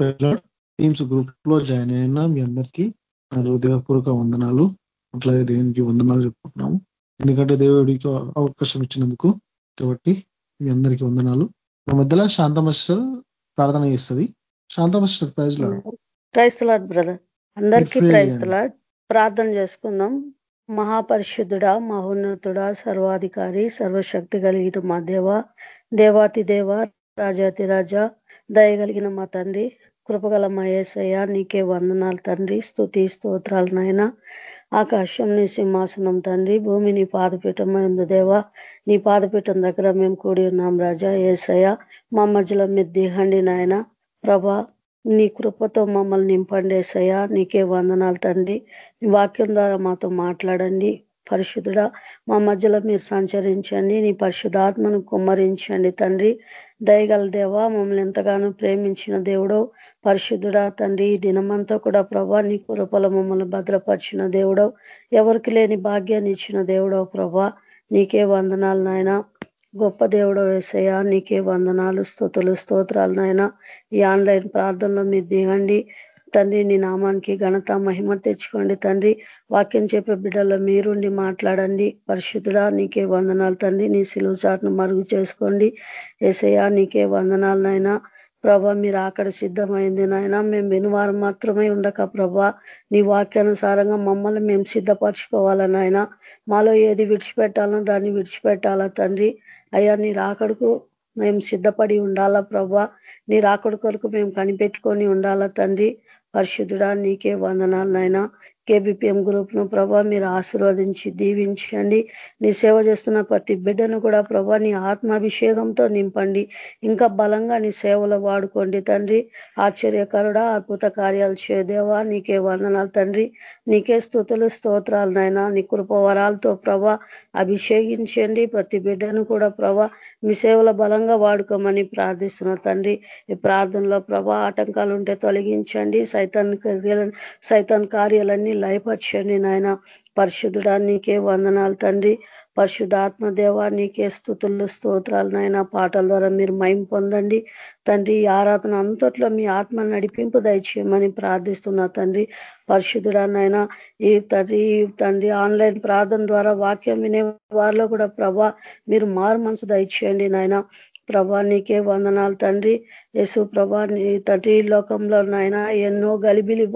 Teams గ్రూప్లో join అయిన మీ అందరికీ హృదయపూర్వక వందనాలు అట్లాగే దేవునికి వందనాలు చెప్పుకుంటున్నాము. ఎందుకంటే దేవుడికి అవకాశం ఇచ్చినందుకు కాబట్టి మీ అందరికీ వందనాలు. మా మధ్యలో శాంతమస్టర్ ప్రార్థన చేస్తుంది. శాంతమస్టర్ ప్రైజ్లో ప్రైజ్ లాడ్ బ్రదర్. అందరికీ ప్రైజ్ లాడ్. ప్రార్థన చేసుకుందాం. మహాపరిశుద్ధుడా మహోన్నతుడా సర్వాధికారి సర్వశక్తి కలిగిన మా దేవ దేవాతి దేవ రాజాతి రాజా దయగలిగిన మా తండ్రి కృపగల మా నీకే వందనాలు తండ్రి. స్థుతి స్తోత్రాలు నాయన. ఆకాశం నీ సింహాసనం తండ్రి. భూమి నీ పాదపీఠమైంది దేవా. నీ పాదపీఠం దగ్గర మేము కూడి ఉన్నాం రాజా ఏసయ్య. మా మధ్యలో మీరు దిగండి నాయన. ప్రభా నీ కృపతో మమ్మల్ని నింపండి ఏసయ్య. నీకే వందనాలు తండ్రి. వాక్యం ద్వారా మాతో మాట్లాడండి. పరిశుద్ధుడా మా మధ్యలో మీరు సంచరించండి. నీ పరిశుధాత్మను కుమ్మరించండి తండ్రి. దయగల దేవ మమ్మల్ని ఎంతగానో ప్రేమించిన దేవుడో పరిశుద్ధుడా తండ్రి ఈ దినమంతా కూడా ప్రభా నీ కృపల మమ్మల్ని భద్రపరిచిన దేవుడో ఎవరికి లేని భాగ్యాన్ని ఇచ్చిన దేవుడో ప్రభా నీకే వందనాలు నాయన. గొప్ప దేవుడు వేసయ్య నీకే వందనాలు స్థుతులు స్తోత్రాలు నాయన. ఈ ఆన్లైన్ ప్రార్థనలో మీరు దిగండి. తండ్రి నీ నామానికి ఘనత మహిమ తెచ్చుకోండి తండ్రి. వాక్యం చెప్పే బిడ్డల్లో మీరుండి మాట్లాడండి. పరిశుద్ధుడా నీకే వందనాలు తండ్రి. నీ సిలువు చాటును మరుగు చేసుకోండి. ఏసయ్యా నీకే వందనాలు నాయనా. ప్రభా మీరు అక్కడ సిద్ధమైంది నాయన. మేము వినివారం మాత్రమే ఉండక ప్రభా. నీ వాక్యానుసారంగా మమ్మల్ని మేము సిద్ధపరచుకోవాలా నాయన. మాలో ఏది విడిచిపెట్టాలో దాన్ని విడిచిపెట్టాలా తండ్రి. అయ్యా నీ రాకడుకు మేము సిద్ధపడి ఉండాలా ప్రభా. నీ రాకడు కొరకు మేము కనిపెట్టుకొని ఉండాలా తండ్రి. పరిశుద్ధుడా నీకే వందనాలు నాయన. కేబిపిఎం గ్రూప్ను ప్రభా మీరు ఆశీర్వదించి దీవించండి. నీ సేవ చేస్తున్న ప్రతి బిడ్డను కూడా ప్రభా నీ ఆత్మాభిషేకంతో నింపండి. ఇంకా బలంగా నీ సేవలో వాడుకోండి తండ్రి. ఆశ్చర్యకరుడా అద్భుత కార్యాలు చేదేవా నీకే వందనాలు తండ్రి. నీకే స్థుతులు స్తోత్రాలు నాయన. నీ కృపవరాలతో ప్రభా అభిషేకించండి. ప్రతి బిడ్డను కూడా ప్రభా మీ సేవలో బలంగా వాడుకోమని ప్రార్థిస్తున్న తండ్రి. ఈ ప్రార్థనలో ప్రభా ఆటంకాలు ఉంటే తొలగించండి. సైతాన్ సైతాన్ కార్యాలన్నీ లయపరచండి నాయన. పరిశుద్ధుడా నీకే వందనాలు తండ్రి. పరిశుద్ధాత్మ దేవా నీకే స్థుతులు స్తోత్రాలు నాయన. పాటల ద్వారా మీరు మైం పొందండి. తండ్రి ఈ ఆరాధన అంతట్లో మీ ఆత్మ నడిపింపు దయచేయమని ప్రార్థిస్తున్నా తండ్రి. పరిశుద్ధుడా నాయన ఈ తండ్రి తండ్రి ఆన్లైన్ ప్రార్థన ద్వారా వాక్యం వినే వారిలో కూడా ప్రభా మీరు మారు మనసు దయచేయండి నాయన. ప్రభా నీకే వందనాలు తండ్రి. యేసు ప్రభా నీ తండ్రి లోకంలో నాయన ఎన్నో గలిబిలి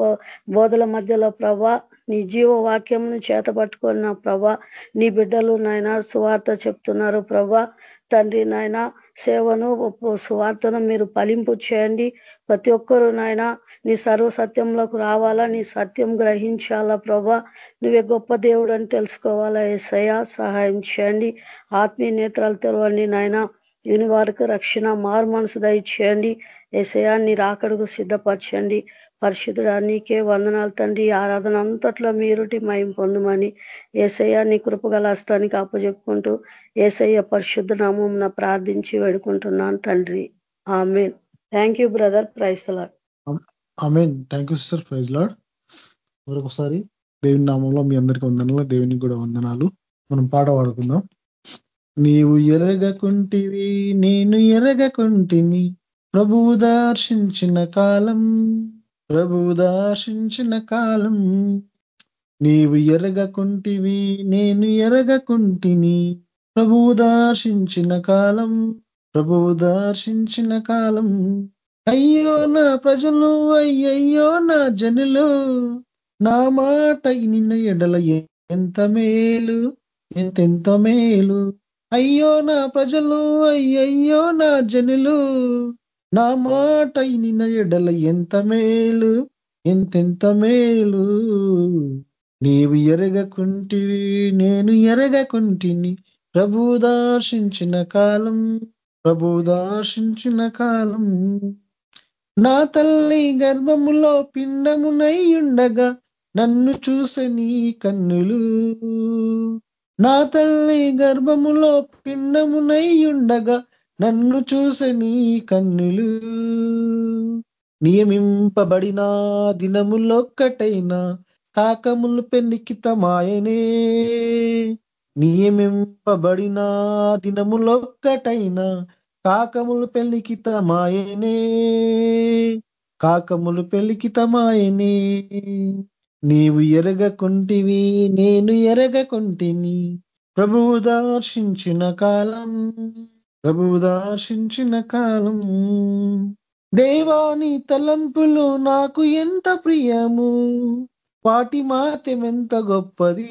బోధల మధ్యలో ప్రభా నీ జీవ వాక్యంను చేత పట్టుకున్న ప్రభా నీ బిడ్డలు నాయన సువార్త చెప్తున్నారు ప్రభా. తండ్రి నాయన సేవను సువార్తను మీరు ఫలింపు చేయండి. ప్రతి ఒక్కరూ నాయన నీ సర్వ సత్యంలోకి రావాలా నీ సత్యం గ్రహించాలా ప్రభా. నువ్వే గొప్ప దేవుడు అని తెలుసుకోవాలా ఏసయ సహాయం చేయండి. ఆత్మీయ నేత్రాలు తెరవండి నాయన. విని వారికి రక్షణ మారు మనసు దయచేయండి. ఏసయా నీ రాకడుకు సిద్ధపరచండి. పరిశుద్ధుడా నీకే వందనాలు తండ్రి. ఆరాధన అంతట్లో మీరుటి మయం పొందమని ఏసయ్య నీ కృపగల హస్తానికి అప్పచెప్పుకుంటూ ఏసయ్య పరిశుద్ధ నామం ప్రార్థించి వేడుకుంటున్నాను తండ్రి. Amen. Thank you brother praise lord amen. Thank you sister praise lord మరొకసారి దేవుని నామంలో మీ అందరికీ వందనాలు దేవునికి కూడా వందనాలు. మనం పాట పాడుకుందాం. నీవు ఎరగకుంటివి నేను ఎరగకుంటిని. ప్రభువు దర్శించిన కాలం ప్రభువు దర్శించిన కాలం. నీవు ఎరగకుంటివి నేను ఎరగకుంటిని. ప్రభువు దర్శించిన కాలం ప్రభువు దర్శించిన కాలం. అయ్యో నా ప్రజలు అయ్యయ్యో నా జనులు నా మాట నిన్న ఎడల ఎంత మేలు ఎంతెంత మేలు. అయ్యో నా ప్రజలు అయ్యయ్యో నా జనులు. నా మాట నిన్న ఎడల ఎంత మేలు ఎంతెంత మేలు. నీవు ఎరగకుంటివి నేను ఎరగకుంటిని. ప్రభు దర్శించిన కాలం ప్రభు దర్శించిన కాలం. నా తల్లి గర్భములో పిండమునై ఉండగా నన్ను చూసని కన్నులు. నా తల్లి గర్భములో పిండమునై ఉండగా నన్ను చూసని కన్నులు. నియమింపబడిన దినములొక్కటైనా కాకములు పెన్నికితమాయనే నియమింపబడిన దినములొక్కటైనా కాకములు పెళ్ళికితమాయనే కాకములు పెలికితమాయనే నీవు ఎరగకుంటివి నేను ఎరగకుంటిని. ప్రభువు దర్శించిన కాలం ప్రభువు దర్శించిన కాలం. దేవాని తలంపులు నాకు ఎంత ప్రియము వాటి మాత్యమెంత గొప్పది.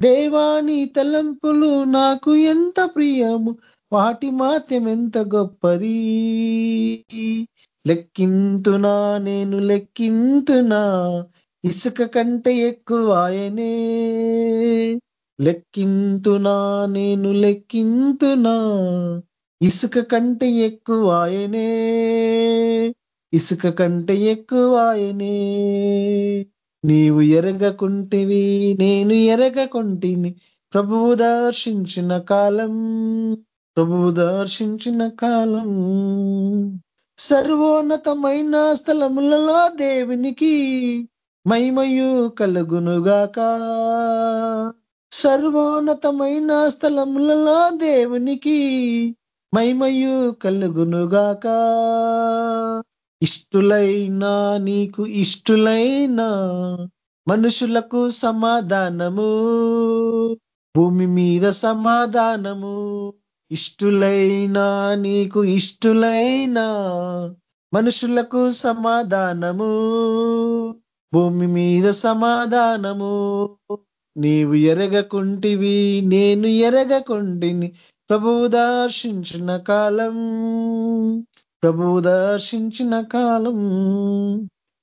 దేవాని తలంపులు నాకు ఎంత ప్రియము వాటి మాత్యమెంత గొప్పది. లెక్కింతునా నేను లెక్కింతునా ఇసుక కంటే ఎక్కువ ఆయనే. లెక్కింతునా నేను లెక్కింతునా ఇసుక కంటే ఎక్కువ ఆయనే. ఇసుక కంటే ఎక్కువ ఆయనే. నీవు ఎరగకుంటివి నేను ఎరగకుంటిని. ప్రభువు దర్శించిన కాలం ప్రభువు దర్శించిన కాలం. సర్వోన్నతమైన స్థలములలో దేవునికి మహిమయు కలుగునుగాక. సర్వోన్నతమైన స్థలములలో దేవునికి మహిమయు కలుగునుగాక. ఇష్టులైనా నీకు ఇష్టులైనా మనుషులకు సమాధానము. భూమి మీద సమాధానము. ఇష్టులైనా నీకు ఇష్టులైనా మనుషులకు సమాధానము. భూమి మీద సమాధానము. నీవు ఎరగకుంటివి నేను ఎరగకుంటిని ప్రభువు దర్శించిన కాలం ప్రభువు దర్శించిన కాలం.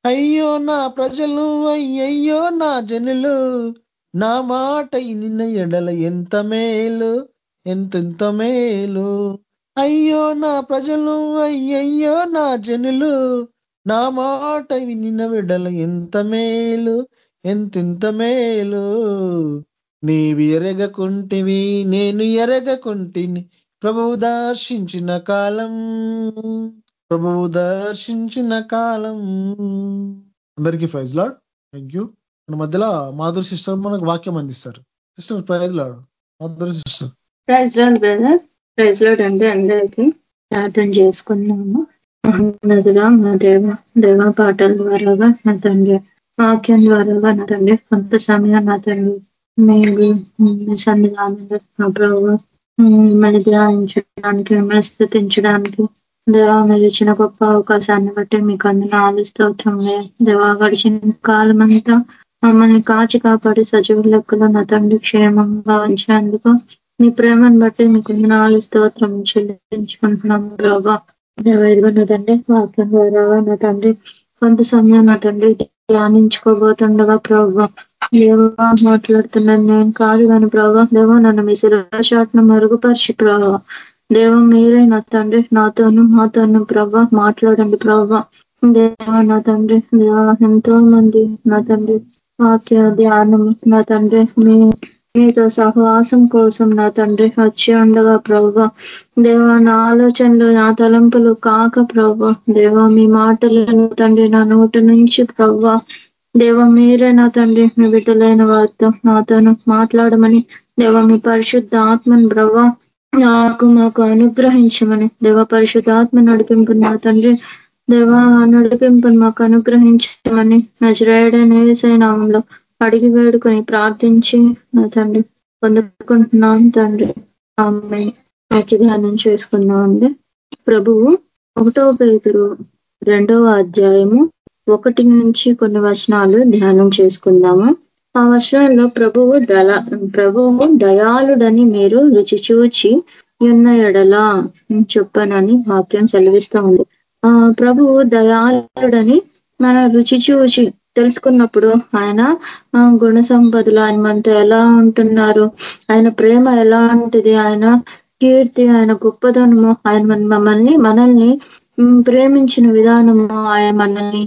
అయ్యో నా ప్రజలు అయ్యయ్యో నా జనులు నా మాట నిన్న ఎడల ఎంత మేలు. ఎంతెంత మేలు? అయ్యో నా ప్రజలు అయ్యయ్యో నా జనులు. నా మాట వినిన విడల ఎంత మేలు? ఎంతెంత మేలు? నీవి ఎరగకుంటివి నేను ఎరగకుంటిని. ప్రభువు దర్శించిన కాలం ప్రభువు దర్శించిన కాలం. అందరికీ ప్రైజ్ లాడ్. Thank you. మన మధ్యలో మాధురి సిస్టర్ మనకు వాక్యం అందిస్తారు. Sister praise lord. Madhuri sister. Praise lord brother praise lord అంటే అందరికీ ప్రార్థన చేసుకున్నాము నదిగా మా దేవ దేవ పాటల ద్వారాగా నా తండ్రి వాక్యం ద్వారాగా నా తండ్రి కొంత సమయం నా తండ్రి మీరు సన్నిధానంలో నా ప్రభు మిమ్మల్ని ధ్యానించడానికి మిమ్మల్ని స్థుతించడానికి దేవా మీరు ఇచ్చిన గొప్ప అవకాశాన్ని బట్టి మీకు అందులో ఆలోస్తోత్రం దేవా గడిచిన కాలం అంతా మమ్మల్ని కాచి కాపాడి సజీవ లెక్కలో నా తండ్రి క్షేమంగా ఉంచినందుకు మీ ప్రేమను బట్టి మీకు నాలుగు స్తోత్రం చెల్లించుకుంటున్నాము ప్రభా. దేవైదుగా నా తండ్రి వాక్యం ద్వారా నా తండ్రి కొంత సమయం నా తండ్రి ధ్యానించుకోబోతుండగా ప్రభా. దేవా మాట్లాడుతున్నాను నేను కాదు కానీ ప్రభా దేవా నన్ను మీ శిలాశాట్ను మరుగుపరిచి ప్రభావ దేవ మీరే నా తండ్రి నాతోను మాతోను ప్రభా మాట్లాడండి ప్రభా. దేవా నా తండ్రి దేవ ఎంతో మంది నా తండ్రి వాక్య ధ్యానం నా తండ్రి మీ మీతో సహవాసం కోసం నా తండ్రి వచ్చి ఉండగా ప్రభు దేవా నా ఆలోచనలు నా తలంపులు కాక ప్రభా దేవా మీ మాటలను తండ్రి నా నోటి నుంచి ప్రభా దేవ మీరే నా తండ్రి మీ బిడ్డలైన వారితో నాతోను మాట్లాడమని దేవ మీ పరిశుద్ధ ఆత్మను ప్రభా నాకు మాకు అనుగ్రహించమని దేవ పరిశుద్ధాత్మ నడిపింపు నా తండ్రి దేవ నడిపింపును మాకు అనుగ్రహించమని నజరేడనేసే నామంలో అడిగి వేడుకొని ప్రార్థించి నా తండ్రి పొందుకుంటున్నాం తండ్రి. ఆమె ధ్యానం చేసుకున్నామండి ప్రభువు ఒకటో పేతురు రెండవ అధ్యాయము ఒకటి నుంచి కొన్ని వచనాలు ధ్యానం చేసుకుందాము. ఆ వచనాల్లో ప్రభువు దళ ప్రభువు దయాళుడని మీరు రుచి చూచి ఉన్న ఎడలా చెప్పనని వాక్యం సెలవిస్తూ ఉంది. ఆ ప్రభువు దయాళుడని మన రుచి చూచి తెలుసుకున్నప్పుడు ఆయన గుణ సంపదలు ఆయన మనతో ఎలా ఉంటున్నారు? ఆయన ప్రేమ ఎలా ఉంటుంది? ఆయన కీర్తి ఆయన గొప్పదనము ఆయన మమ్మల్ని మనల్ని ప్రేమించిన విధానము ఆయన మనల్ని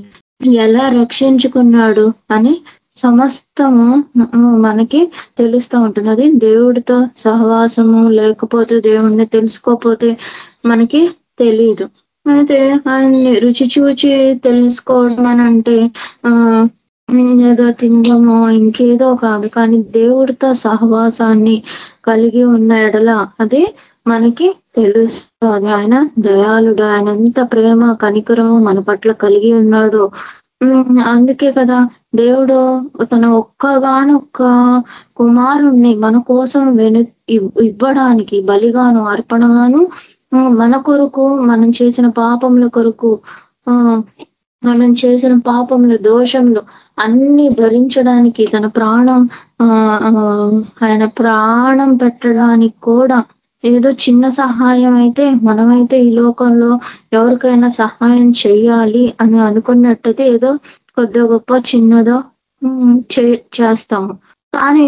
ఎలా రక్షించుకున్నాడు? అని సమస్తము మనకి తెలుస్తూ ఉంటుంది. అది దేవుడితో సహవాసము లేకపోతే దేవుణ్ణి తెలుసుకోకపోతే మనకి తెలియదు అయితే ఆయన్ని రుచి చూచి తెలుసుకోవడం అని అంటే ఆ ఏదో తిందమో ఇంకేదో కాదు. కానీ దేవుడితో సహవాసాన్ని కలిగి ఉన్న ఎడల అది మనకి తెలుస్తుంది. ఆయన దయాళుడు. ఆయన ఎంత ప్రేమ కనికరము మన పట్ల కలిగి ఉన్నాడు. అందుకే కదా దేవుడు తన ఒక్కగానొక్క కుమారుణ్ణి మన కోసం వెను ఇవ్వడానికి బలిగాను అర్పణగాను మన కొరకు మనం చేసిన పాపముల కొరకు మనం చేసిన పాపములు దోషములు అన్ని భరించడానికి తన ప్రాణం ఆయన ప్రాణం పెట్టడానికి కూడా ఏదో చిన్న సహాయం అయితే మనమైతే ఈ లోకంలో ఎవరికైనా సహాయం చెయ్యాలి అని అనుకున్నట్టయితే ఏదో కొద్ది గొప్ప చిన్నదో చేస్తాము. కానీ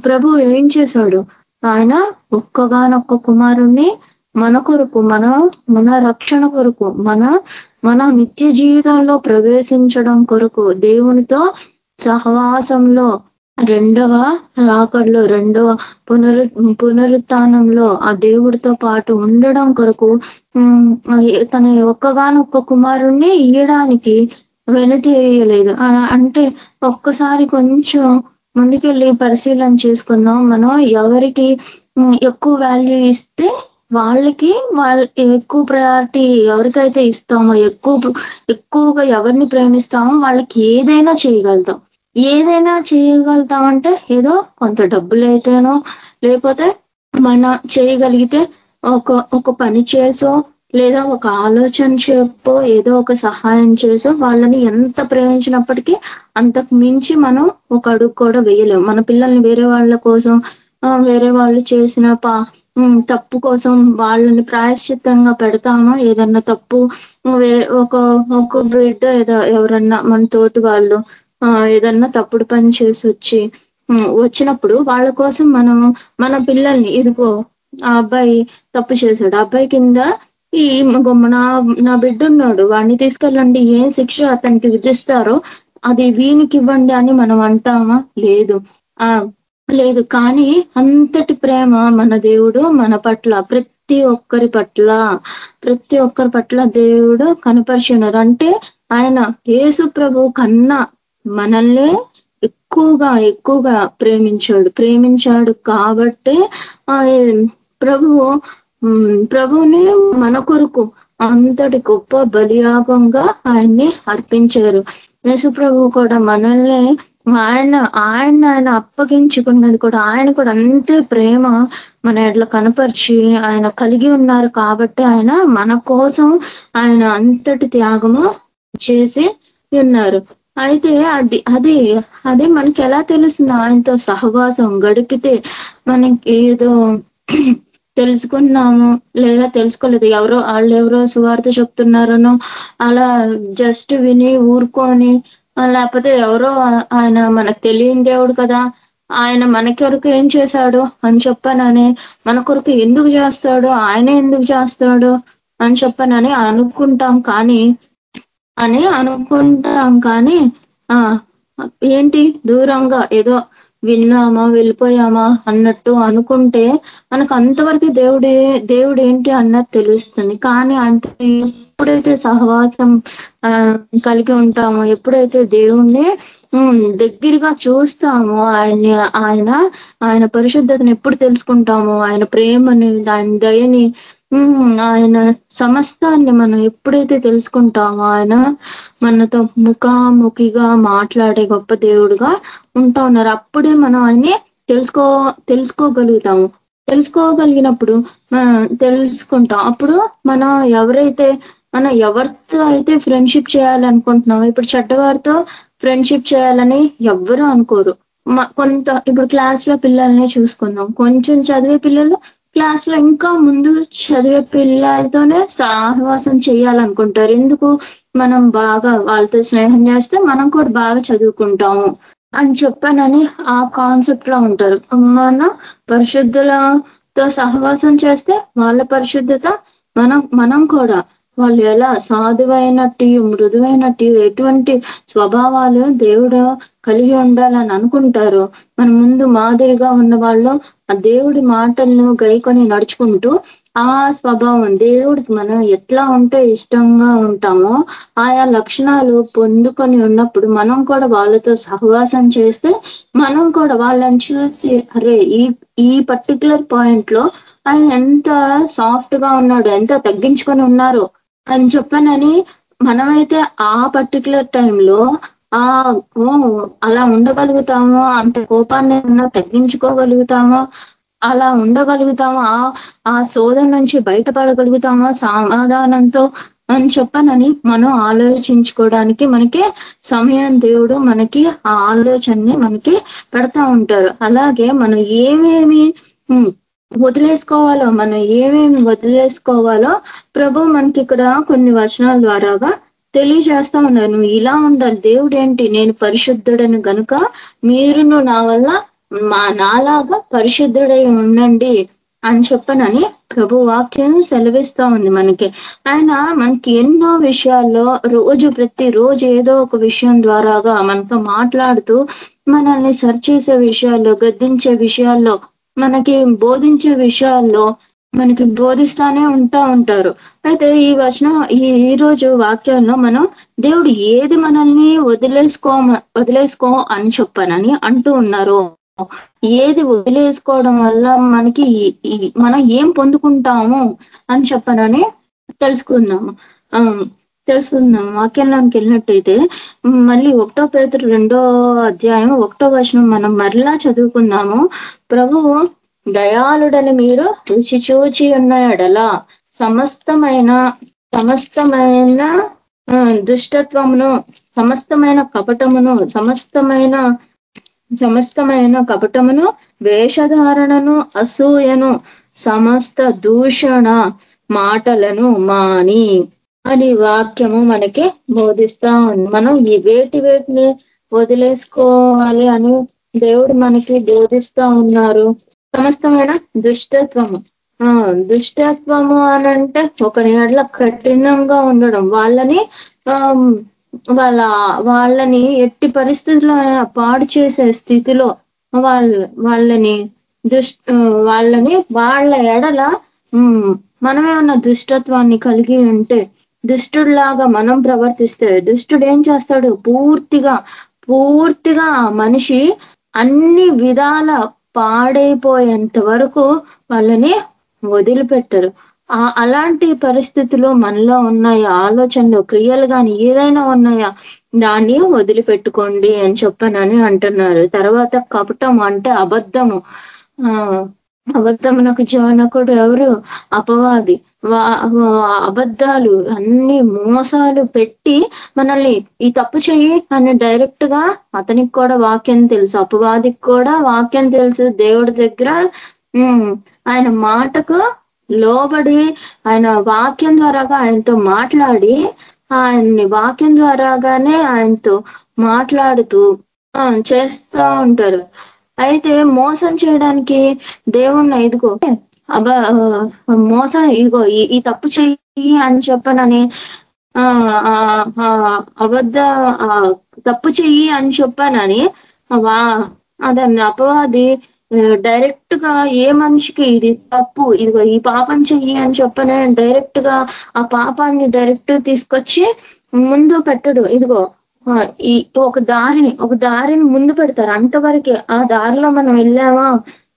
ప్రభు ఏం చేశాడు? ఆయన ఒక్కగానొక్క కుమారుణ్ణి మన కొరకు మన మన రక్షణ కొరకు మన మన నిత్య జీవితంలో ప్రవేశించడం కొరకు దేవునితో సహవాసంలో రెండవ రాకడ్లో రెండవ పునరు పునరుత్నంలో ఆ దేవుడితో పాటు ఉండడం కొరకు తన ఒక్కగానొక్క కుమారుణ్ణి ఇయ్యడానికి వెనుతీయలేదు అంటే ఒక్కసారి కొంచెం ముందుకెళ్ళి పరిశీలన చేసుకుందాం. మనం ఎవరికి ఎక్కువ వాల్యూ ఇస్తే వాళ్ళకి వాళ్ళ ఎక్కువ ప్రయారిటీ ఎవరికైతే ఇస్తామో ఎక్కువ ఎక్కువగా ఎవరిని ప్రేమిస్తామో వాళ్ళకి ఏదైనా చేయగలుగుతాం. ఏదైనా చేయగలుగుతామంటే ఏదో కొంత డబ్బులు అయితేనో లేకపోతే మన చేయగలిగితే ఒక ఒక పని చేసో లేదా ఒక ఆలోచన చెప్పో ఏదో ఒక సహాయం చేసో వాళ్ళని ఎంత ప్రేమించినప్పటికీ అంతకు మించి మనం ఒక అడుగు కూడా వేయలేము మన పిల్లల్ని వేరే వాళ్ళ కోసం వేరే వాళ్ళు చేసిన పా తప్పు కోసం వాళ్ళని ప్రాయశ్చిత్తంగా పెడతామా ఏదన్నా తప్పు ఒక ఒక బిడ్డ ఏదో ఎవరన్నా మన తోటి వాళ్ళు ఏదన్నా తప్పుడు పని చేసి వచ్చి వచ్చినప్పుడు వాళ్ళ కోసం మనం మన పిల్లల్ని ఇదిగో ఆ అబ్బాయి తప్పు చేశాడు. అబ్బాయి కింద ఈ నా నా బిడ్డ ఉన్నాడు. వాడిని తీసుకెళ్ళండి. ఏం శిక్ష అతనికి విధిస్తారో అది వీనికి ఇవ్వండి అని మనం అంటామా? లేదు. ఆ లేదు కానీ అంతటి ప్రేమ మన దేవుడు మన పట్ల ప్రతి ఒక్కరి పట్ల ప్రతి ఒక్కరి పట్ల దేవుడు కనపరిచినారు అంటే ఆయన యేసు ప్రభు కన్నా మనల్నే ఎక్కువగా ఎక్కువగా ప్రేమించాడు. ప్రేమించాడు కాబట్టే ప్రభువు ప్రభుని మన కొరకు అంతటి గొప్ప బలియాగంగా ఆయన్ని అర్పించారు. యేసు ప్రభు కూడా మనల్ని ఆయన ఆయన ఆయన అప్పగించుకున్నది కూడా ఆయన కూడా అంతే ప్రేమ మన ఎట్లా కనపరిచి ఆయన కలిగి ఉన్నారు కాబట్టి ఆయన మన కోసం ఆయన అంతటి త్యాగము చేసి ఉన్నారు. అయితే అది అది అది మనకి ఎలా తెలుస్తుంది? ఆయనతో సహవాసం గడిపితే మనకి ఏదో తెలుసుకున్నాము లేదా తెలుసుకోలేదు. ఎవరో వాళ్ళు ఎవరో సువార్త చెప్తున్నారనో అలా జస్ట్ విని ఊరుకొని లేకపోతే ఎవరో ఆయన మనకు తెలియని దేవుడు కదా ఆయన మన కొరకు ఏం చేశాడు అని చెప్పనని మన కొరకు ఎందుకు చేస్తాడు ఆయన ఎందుకు చేస్తాడు అని చెప్పనని అనుకుంటాం కానీ అని అనుకుంటాం కానీ ఆ ఏంటి? దూరంగా ఏదో విన్నామా వెళ్ళిపోయామా అన్నట్టు అనుకుంటే మనకు అంతవరకు దేవుడే దేవుడు ఏంటి అన్నది తెలుస్తుంది. కానీ అంత ఎప్పుడైతే సహవాసం కలిగి ఉంటామో ఎప్పుడైతే దేవుణ్ణి దగ్గరగా చూస్తామో ఆయన్ని ఆయన ఆయన పరిశుద్ధతను ఎప్పుడు తెలుసుకుంటామో ఆయన ప్రేమని ఆయన దయని ఆయన సమస్తాన్ని మనం ఎప్పుడైతే తెలుసుకుంటామో ఆయన మనతో ముఖాముఖిగా మాట్లాడే గొప్ప దేవుడుగా ఉంటా ఉన్నారు అప్పుడే మనం ఆయన్ని తెలుసుకో తెలుసుకోగలుగుతాము. తెలుసుకోగలిగినప్పుడు తెలుసుకుంటాం. అప్పుడు మనం ఎవరైతే మనం ఎవరితో అయితే ఫ్రెండ్షిప్ చేయాలనుకుంటున్నామో ఇప్పుడు చెడ్డవారితో ఫ్రెండ్షిప్ చేయాలని ఎవ్వరూ అనుకోరు. కొంత ఇప్పుడు క్లాస్లో పిల్లల్ని చూసుకుందాం. కొంచెం చదివే పిల్లలు క్లాస్లో ఇంకా ముందు చదివే పిల్లలతోనే సహవాసం చేయాలనుకుంటారు. ఎందుకు? మనం బాగా వాళ్ళతో స్నేహం చేస్తే మనం కూడా బాగా చదువుకుంటాము అని చెప్పానని ఆ కాన్సెప్ట్లో ఉంటారు. మన పరిశుద్ధులతో సహవాసం చేస్తే వాళ్ళ పరిశుద్ధత మనం మనం కూడా వాళ్ళు ఎలా సాధువైనట్టు మృదువైనట్టు ఎటువంటి స్వభావాలు దేవుడు కలిగి ఉండాలని అనుకుంటారు మన ముందు మాదిరిగా ఉన్న వాళ్ళు ఆ దేవుడి మాటలను గైకొని నడుచుకుంటూ ఆ స్వభావం దేవుడికి మనం ఎట్లా ఉంటే ఇష్టంగా ఉంటామో ఆయా లక్షణాలు పొందుకొని ఉన్నప్పుడు మనం కూడా వాళ్ళతో సహవాసం చేస్తే మనం కూడా వాళ్ళని చూసి అరే ఈ ఈ పర్టికులర్ పాయింట్లో ఆయన ఎంత సాఫ్ట్గా ఉన్నాడు ఎంత తగ్గించుకొని ఉన్నారు అని చెప్పానని మనమైతే ఆ పర్టికులర్ టైంలో ఆ ఓ అలా ఉండగలుగుతామో అంత కోపాన్ని తగ్గించుకోగలుగుతామో అలా ఉండగలుగుతామో? ఆ ఆ శోధన నుంచి బయటపడగలుగుతామో? సమాధానంతో అని చెప్పనని మనం ఆలోచించుకోవడానికి మనకి సమయం దేవుడు మనకి ఆ ఆలోచనని మనకి పెడతా ఉంటారు. అలాగే మనం ఏమేమి వదిలేసుకోవాలో మనం ఏమేమి వదిలేసుకోవాలో ప్రభు మనకి ఇక్కడ కొన్ని వచనాల ద్వారాగా తెలియజేస్తా ఉన్నారు నువ్వు ఇలా ఉండాలి. దేవుడు ఏంటి నేను పరిశుద్ధుడని గనుక మీరును నా వల్ల మా నాలాగా పరిశుద్ధుడై ఉండండి అని చెప్పనని ప్రభు వాక్యం సెలవిస్తా ఉంది మనకి. ఆయన మనకి ఎన్నో విషయాల్లో రోజు ప్రతి రోజు ఏదో ఒక విషయం ద్వారాగా మనతో మాట్లాడుతూ మనల్ని సరిచేసే విషయాల్లో గద్దించే విషయాల్లో మనకి బోధించే విషయాల్లో మనకి బోధిస్తానే ఉంటా ఉంటారు. అయితే ఈ వచనం ఈ ఈ రోజు వాక్యాల్లో మనం దేవుడు ఏది మనల్ని వదిలేసుకో వదిలేసుకో అని చెప్పనని అంటూ ఉన్నారు. ఏది వదిలేసుకోవడం వల్ల మనకి మనం ఏం పొందుకుంటాము అని చెప్పనని తెలుసుకుందాము తెలుసుకుందాం. వాక్యంలోకి వెళ్ళినట్టయితే మళ్ళీ ఒకటో పేదరు రెండో అధ్యాయం ఒకటో వచనం మనం మరలా చదువుకుందాము. ప్రభువు దయాళుడని మీరు రుచి చూచి ఉన్నాయడలా సమస్తమైన సమస్తమైన దుష్టత్వమును సమస్తమైన కపటమును సమస్తమైన సమస్తమైన కపటమును వేషధారణను అసూయను సమస్త దూషణ మాటలను మాని అని వాక్యము మనకి బోధిస్తా ఉంది. మనం ఈ వేటి వేటిని వదిలేసుకోవాలి అని దేవుడు మనకి బోధిస్తా ఉన్నారు. సమస్తమైన దుష్టత్వము. ఆ దుష్టత్వము అనంటే ఒక నేడల కఠినంగా ఉండడం. వాళ్ళని వాళ్ళ వాళ్ళని ఎట్టి పరిస్థితుల్లో పాడు చేసే స్థితిలో వాళ్ళ వాళ్ళని దుష్ వాళ్ళని వాళ్ళ ఎడల మనమే ఉన్న దుష్టత్వాన్ని కలిగి ఉంటే దుష్టుడిలాగా మనం ప్రవర్తిస్తే దుష్టుడు ఏం చేస్తాడు? పూర్తిగా పూర్తిగా మనిషి అన్ని విధాల పాడైపోయేంత వరకు వాళ్ళని వదిలిపెట్టరు. ఆ అలాంటి పరిస్థితులు మనలో ఉన్నాయా ఆలోచనలు క్రియలు కానీ ఏదైనా ఉన్నాయా? దాన్ని వదిలిపెట్టుకోండి అని చెప్పనని అంటున్నారు. తర్వాత కపటం అంటే అబద్ధము. ఆ అబద్ధమునకు జోనకుడు ఎవరు? అపవాది. అబద్ధాలు అన్ని మోసాలు పెట్టి మనల్ని ఈ తప్పు చేయి అని డైరెక్ట్గా అతనికి కూడా వాక్యం తెలుసు అపవాదికి కూడా వాక్యం తెలుసు. దేవుడి దగ్గర ఆయన మాటకు లోబడి ఆయన వాక్యం ద్వారాగా ఆయనతో మాట్లాడి ఆయన్ని వాక్యం ద్వారాగానే ఆయనతో మాట్లాడుతూ చేస్తా ఉంటారు. అయితే మోసం చేయడానికి దేవుణ్ణి ఇదిగో అబ మోసం ఇదిగో ఈ తప్పు చెయ్యి అని చెప్పనని అబద్ధ తప్పు చెయ్యి అని చెప్పానని వా అదన్న అపవాది డైరెక్ట్గా ఏ మనిషికి ఇది తప్పు ఇదిగో ఈ పాపం చెయ్యి అని చెప్పనే డైరెక్ట్గా ఆ పాపాన్ని డైరెక్ట్ తీసుకొచ్చి ముందు పెట్టడు. ఇదిగో ఈ ఒక దారిని ఒక దారిని ముందు పెడతారు. అంతవరకే ఆ దారిలో మనం వెళ్ళామా?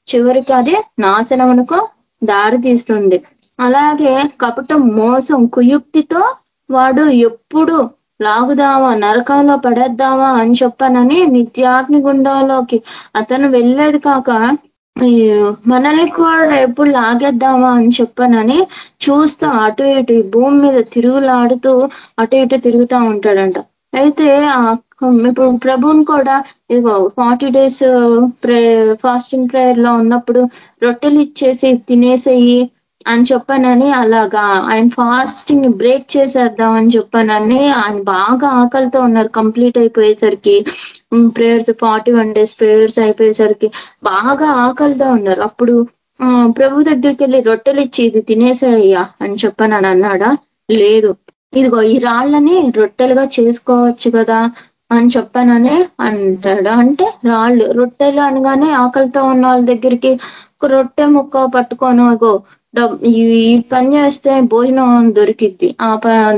చివరికి అది నాశనమునకు దారి తీస్తుంది. అలాగే కపటం మోసం కుయుక్తితో వాడు ఎప్పుడు లాగుదామా నరకంలో పడేద్దామా అని చెప్పనని నిత్యాగ్ని గుండాలోకి అతను వెళ్ళేది కాక మనల్ని కూడా ఎప్పుడు లాగేద్దామా అని చెప్పనని చూస్తూ అటు ఇటు భూమి మీద తిరుగులాడుతూ అటు ఇటు తిరుగుతూ ఉంటాడంట. అయితే ఇప్పుడు ప్రభుని కూడా ఇదిగో ఫార్టీ డేస్ ఫాస్టింగ్ ప్రేయర్లో ఉన్నప్పుడు రొట్టెలు ఇచ్చేసి తినేసేయి అని చెప్పానని అలాగా ఆయన ఫాస్టింగ్ బ్రేక్ చేసేద్దాం అని చెప్పానని ఆయన బాగా ఆకలితో ఉన్నారు కంప్లీట్ అయిపోయేసరికి. Prayers forty one days prayers అయిపోయేసరికి బాగా ఆకలితో ఉన్నారు. అప్పుడు ప్రభు దగ్గరికి వెళ్ళి రొట్టెలు ఇచ్చి ఇది తినేసేయ్యా అని చెప్పానని అన్నాడా? లేదు. ఇదిగో ఈ రాళ్ళని రొట్టెలుగా చేసుకోవచ్చు కదా అని చెప్పాననే అంటాడు. అంటే రాళ్ళు రొట్టెలు అనగానే ఆకలితో ఉన్న వాళ్ళ దగ్గరికి రొట్టె ముక్క పట్టుకొని ఇగో ఈ పని చేస్తే భోజనం దొరికిద్ది. ఆ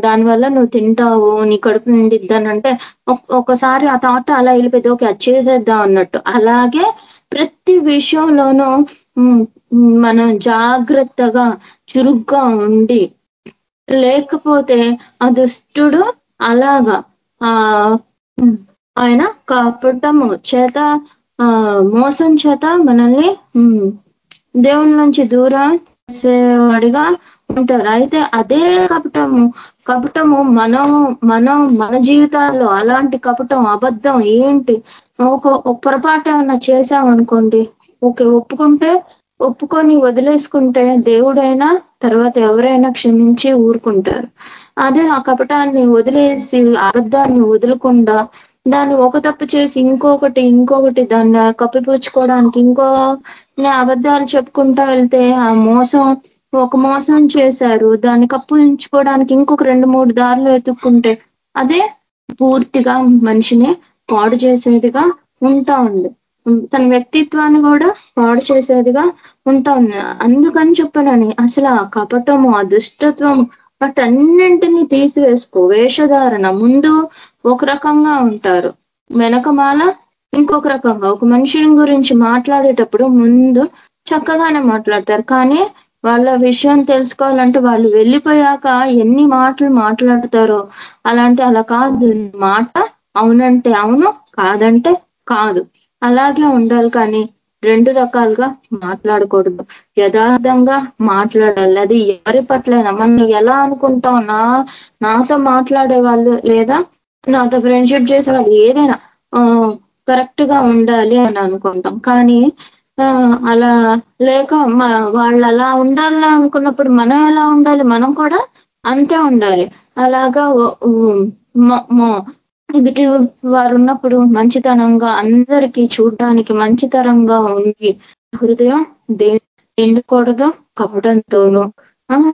దానివల్ల నువ్వు తింటావు నీ కడుపు నిండిద్దానంటే ఒకసారి ఆ తాట అలా వెళ్ళిపోయింది. ఓకే అది చేసేద్దాం అన్నట్టు. అలాగే ప్రతి విషయంలోనూ మనం జాగ్రత్తగా చురుగ్గా ఉండి లేకపోతే ఆ దుష్టుడు అలాగా ఆ ఆయన కపటము చేత మోసం చేత మనల్ని దేవుని నుంచి దూరం చేసేవాడిగా ఉంటారు. అయితే అదే కపటము కపటము మనం మనం మన జీవితాల్లో అలాంటి కపటం అబద్ధం ఏంటి? ఒక పొరపాటు ఏమైనా చేశామనుకోండి ఓకే ఒప్పుకుంటే ఒప్పుకొని వదిలేసుకుంటే దేవుడైనా తర్వాత ఎవరైనా క్షమించి ఊరుకుంటారు. అదే ఆ కపటాన్ని వదిలేసి అబద్ధాన్ని వదలకుండా దాన్ని ఒక తప్పు చేసి ఇంకొకటి ఇంకొకటి దాన్ని కప్పిపుచ్చుకోవడానికి ఇంకో అబద్ధాలు చెప్పుకుంటా వెళ్తే ఆ మోసం ఒక మోసం చేశారు. దాన్ని కప్పించుకోవడానికి ఇంకొక రెండు మూడు దారులు వెతుక్కుంటే అదే పూర్తిగా మనిషిని పాడు చేసేదిగా ఉంటా ఉంది తన వ్యక్తిత్వాన్ని కూడా పాడు చేసేదిగా ఉంటా ఉంది అందుకని చెప్పనని అసలు ఆ కపటము ఆ దుష్టత్వము వాటన్నింటినీ తీసివేసుకో. వేషధారణ. ముందు ఒక రకంగా ఉంటారు. వెనకమాల ఇంకొక రకంగా. ఒక మనిషిని గురించి మాట్లాడేటప్పుడు ముందు చక్కగానే మాట్లాడతారు. కానీ వాళ్ళ విషయం తెలుసుకోవాలంటే వాళ్ళు వెళ్ళిపోయాక ఎన్ని మాటలు మాట్లాడతారో అలాంటి అలా కాదు. మాట అవునంటే అవును కాదంటే కాదు. అలాగే ఉండాలి కానీ రెండు రకాలుగా మాట్లాడకూడదు. యథార్థంగా మాట్లాడాలి. అది ఎవరి పట్లైనా. మనం ఎలా అనుకుంటాం? నా నాతో మాట్లాడే వాళ్ళు లేదా నాతో ఫ్రెండ్షిప్ చేసే వాళ్ళు ఏదైనా కరెక్ట్గా ఉండాలి అని అనుకుంటాం. కానీ అలా లేక వాళ్ళు అలా ఉండాలని అనుకున్నప్పుడు మనం ఎలా ఉండాలి? మనం కూడా అంతే ఉండాలి. అలాగా ఎదుటి వారు ఉన్నప్పుడు మంచితనంగా అందరికీ చూడడానికి మంచితరంగా ఉండి హృదయం దే ఎండకూడదు కపటంతోనూ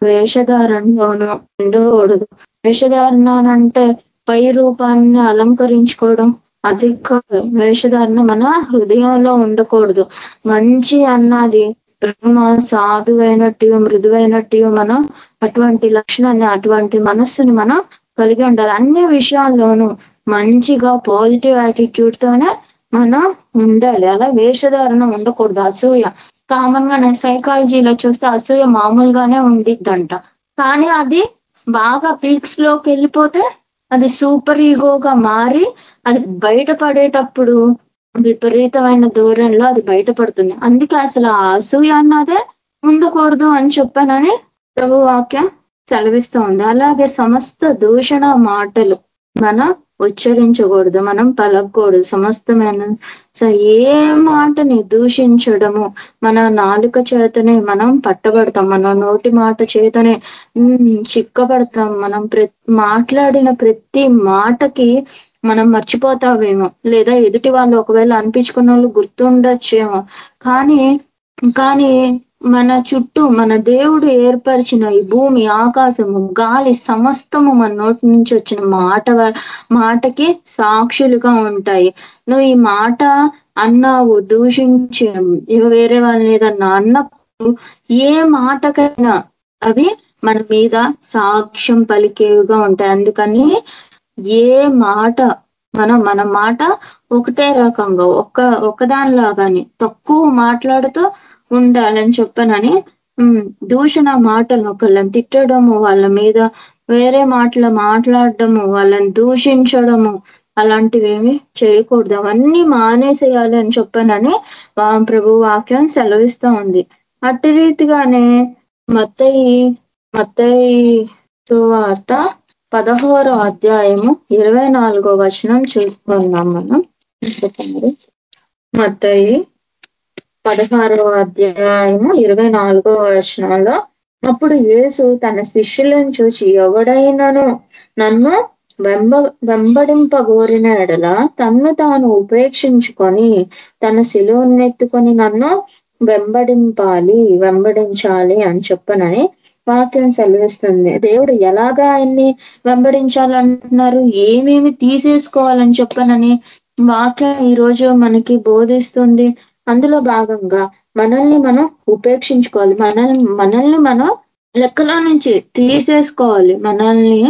వేషధారణలోనూ ఉండకూడదు వేషధారణ అంటే పై రూపాన్ని అలంకరించుకోవడం అధిక వేషధారణ మన హృదయంలో ఉండకూడదు. మంచి అన్నది ప్రేమ సాధువైనట్టు మృదువైనట్టు మనం అటువంటి లక్షణాన్ని అటువంటి మనస్సుని మనం కలిగి ఉండాలి. అన్ని విషయాల్లోనూ మంచిగా పాజిటివ్ యాటిట్యూడ్ తోనే మనం ఉండాలి. అలా వేషధారణ ఉండకూడదు. అసూయ. కామన్గా సైకాలజీలో చూస్తే అసూయ మామూలుగానే ఉండిద్దంట. కానీ అది బాగా పీక్స్లోకి వెళ్ళిపోతే అది సూపర్ ఈగోగా మారి అది బయటపడేటప్పుడు విపరీతమైన దూరంలో అది బయటపడుతుంది. అందుకే అసలు ఆ అసూయ అన్నదే ఉండకూడదు అని చెప్పానని ప్రభు వాక్యం సెలవిస్తూ ఉంది అలాగే సమస్త దూషణ మాటలు మన ఉచ్చరించకూడదు. మనం పలకూడదు సమస్తమైన సో ఏ మాటని దూషించడము మన నాలుక చేతనే మనం పట్టబడతాం. మన నోటి మాట చేతనే చిక్కబడతాం. మనం మాట్లాడిన ప్రతి మాటకి మనం మర్చిపోతావేమో. లేదా ఎదుటి వాళ్ళు ఒకవేళ అనిపించుకున్న వాళ్ళు గుర్తుండొచ్చేమో. కానీ కానీ మన చుట్టూ మన దేవుడు ఏర్పరిచిన ఈ భూమి ఆకాశము గాలి సమస్తము మన నోటి నుంచి వచ్చిన మాట మాటకి సాక్షులుగా ఉంటాయి. నువ్వు ఈ మాట అన్నావు దూషించే వేరే వాళ్ళని ఏదన్నా అన్నప్పుడు ఏ మాటకైనా అవి మన మీద సాక్ష్యం పలికేవిగా ఉంటాయి. అందుకని ఏ మాట మనం మన మాట ఒకటే రకంగా ఒక్క ఒకదానిలాగాని తక్కువ మాట్లాడుతూ ఉండాలని చెప్పనని దూషణ మాటలు ఒకళ్ళని తిట్టడము వాళ్ళ మీద వేరే మాటలు మాట్లాడడము వాళ్ళని దూషించడము అలాంటివేమి చేయకూడదు. అవన్నీ మానేసేయాలి అని చెప్పానని ప్రభు వాక్యం సెలవిస్తూ ఉంది. అట్టి రీతిగానే మత్తయి మత్తయి సువార్త పదహారో అధ్యాయము ఇరవై నాలుగో వచనం చూసుకున్నాం మనం. మత్తయి పదహారో అధ్యాయము ఇరవై నాలుగో వచనంలో అప్పుడు యేసు తన శిష్యులను చూచి ఎవడైనాను నన్ను వెంబ వెంబడింపగోరిన ఎడల తన్ను తాను ఉపేక్షించుకొని తన శిలువనెత్తుకొని నన్ను వెంబడింపాలి వెంబడించాలి అని చెప్పనని వాక్యం సెలవిస్తుంది. దేవుడు ఎలాగా ఆయన్ని వెంబడించాలంటున్నారు? ఏమేమి తీసేసుకోవాలని చెప్పనని వాక్యం ఈరోజు మనకి బోధిస్తుంది. అందులో భాగంగా మనల్ని మనం ఉపేక్షించుకోవాలి. మనల్ని మనల్ని మనం లెక్కలో నుంచి తీసేసుకోవాలి. మనల్ని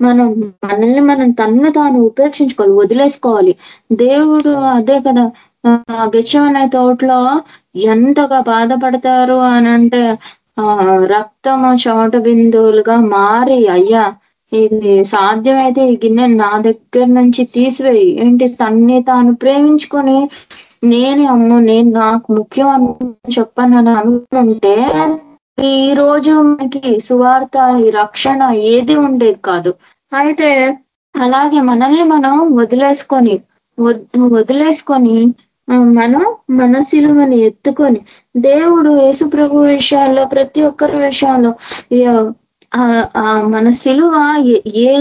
మనం మనల్ని మనం తన్ను తాను ఉపేక్షించుకోవాలి వదిలేసుకోవాలి. దేవుడు అదే కదా గెచ్చమనే తోటలో ఎంతగా బాధపడతారు అని అంటే ఆ రక్తము చోట బిందువులుగా మారి అయ్యా ఇది సాధ్యమైతే ఈ గిన్నె నా దగ్గర నుంచి తీసివేయి. ఏంటి తన్ని తాను ప్రేమించుకొని నేనే అమ్ము నేను నాకు ముఖ్యం అని చెప్పని అనుకుంటే ఈ రోజు మనకి సువార్త ఈ రక్షణ ఏది ఉండేది కాదు. అయితే అలాగే మనల్ని మనం వదిలేసుకొని వదిలేసుకొని మనం మన సిలువని ఎత్తుకొని దేవుడు యేసు ప్రభు విషయాల్లో ప్రతి ఒక్కరి విషయాల్లో మన సిలువ ఏ ఏ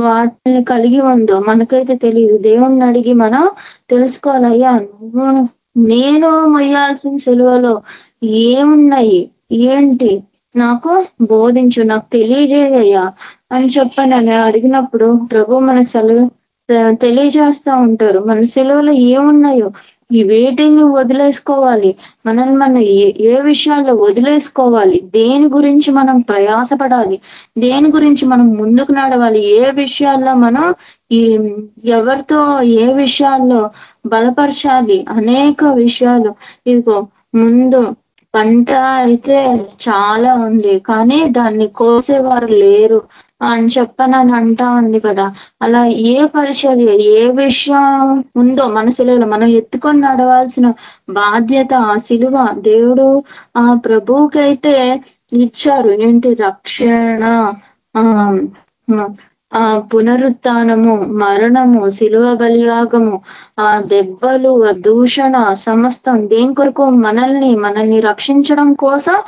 వాటిని కలిగి ఉందో మనకైతే తెలియదు దేవుణ్ణి అడిగి మనం తెలుసుకోవాలయ్యా నువ్వు నేను మొయ్యాల్సిన సిలువలో ఏమున్నాయి? ఏంటి? నాకు బోధించు నాకు తెలియజేయ్యా అని చెప్పానని అడిగినప్పుడు ప్రభు మన సెలవు తెలియజేస్తా ఉంటారు. మన సెలవులో ఏమున్నాయో? ఈ వేటిని వదిలేసుకోవాలి. మనం మనం ఏ విషయాల్లో వదిలేసుకోవాలి? దేని గురించి మనం ప్రయాసపడాలి? దేని గురించి మనం ముందుకు నడవాలి? ఏ విషయాల్లో మనం ఈ ఎవరితో ఏ విషయాల్లో బలపరచాలి? అనేక విషయాలు. ఇదిగో ముందు పంట అయితే చాలా ఉంది. కానీ దాన్ని కోసేవారు లేరు. అని చెప్పనని అంటా ఉంది కదా. అలా ఏ పరిచర్య ఏ విషయం ఉందో మన శిలువలో మనం ఎత్తుకొని నడవాల్సిన బాధ్యత ఆ శిలువ దేవుడు ఆ ప్రభువుకైతే ఇచ్చారు. ఏంటి? రక్షణ ఆ పునరుత్నము మరణము శిలువ బలియాగము ఆ దెబ్బలు దూషణ సమస్తం దేని కొరకు మనల్ని మనల్ని రక్షించడం కోసం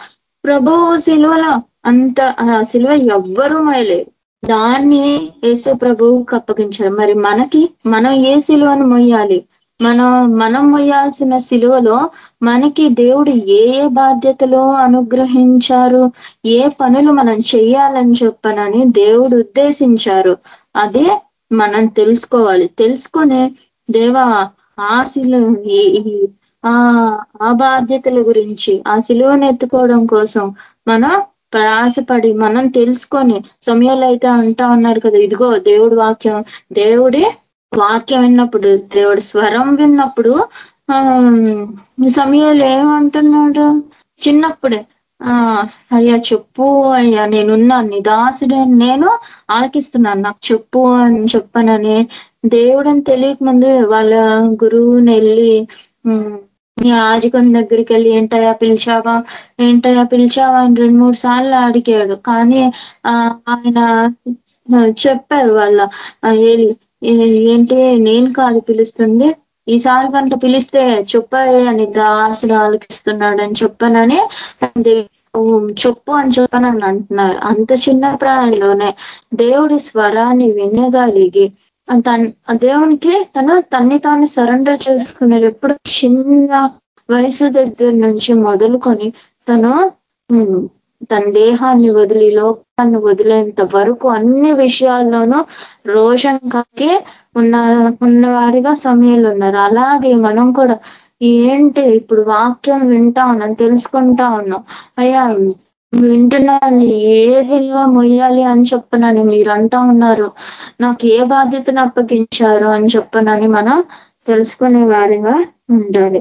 ప్రభువు సిలువలో అంత ఆ ఎవ్వరూ మోయలేరు దాన్ని యేసు ప్రభువుకి అప్పగించారు. మరి మనకి మనం ఏ సిలువను మొయ్యాలి మనం మనం మొయ్యాల్సిన సిలువలో మనకి దేవుడు ఏ ఏ బాధ్యతలు అనుగ్రహించారు? ఏ పనులు మనం చెయ్యాలని చెప్పనని దేవుడు ఉద్దేశించారు. అదే మనం తెలుసుకోవాలి. తెలుసుకునే దేవా ఆ శిలు ఆ బాధ్యతల గురించి ఆ శిలువను ఎత్తుకోవడం కోసం మనం ప్రయాసపడి మనం తెలుసుకొని సమయాలు అయితే అంటా ఉన్నారు కదా. ఇదిగో దేవుడు వాక్యం. దేవుడి వాక్యం విన్నప్పుడు దేవుడి స్వరం విన్నప్పుడు ఆ సమయాలు ఏమంటున్నాడు చిన్నప్పుడే ఆ అయ్యా చెప్పు అయ్యా నేనున్నా నిదాసుడే నేను ఆలకిస్తున్నాను నాకు చెప్పు అని చెప్పనని దేవుడని తెలియక ముందు వాళ్ళ గురువుని వెళ్ళి నీ ఆజకం దగ్గరికి వెళ్ళి ఏంటయ్యా పిలిచావా? ఏంటయ్యా పిలిచావా? అని రెండు మూడు సార్లు అడిగాడు. కానీ ఆయన చెప్పారు వాళ్ళ ఏంటి? నేను కాదు పిలుస్తుంది. ఈసారి కనుక పిలిస్తే చెప్పాయి అని దాసుడు ఆలకిస్తున్నాడు అని చెప్పనని చెప్పు అని చెప్పనని అంటున్నారు. అంత చిన్న ప్రాయంలోనే దేవుడి స్వరాన్ని వినగలిగి దేవునికి తను తన్ని తాను సరెండర్ చేసుకున్నారు ఎప్పుడు చిన్న వయసు దగ్గర నుంచి మొదలుకొని తను తన దేహాన్ని వదిలి లోకాన్ని వదిలేంత వరకు అన్ని విషయాల్లోనూ రోషం కాకే ఉన్న ఉన్నవారిగా సమయంలో ఉన్నారు. అలాగే మనం కూడా ఏంటి ఇప్పుడు వాక్యం వింటా ఉన్నాం తెలుసుకుంటా ఉన్నాం. అయ్యా వింటున్నాను. ఏ మొయ్యాలి అని చెప్పనని మీరు అంటా ఉన్నారు. నాకు ఏ బాధ్యతను అప్పగించారు అని చెప్పనని మనం తెలుసుకునే వారిగా ఉండాలి.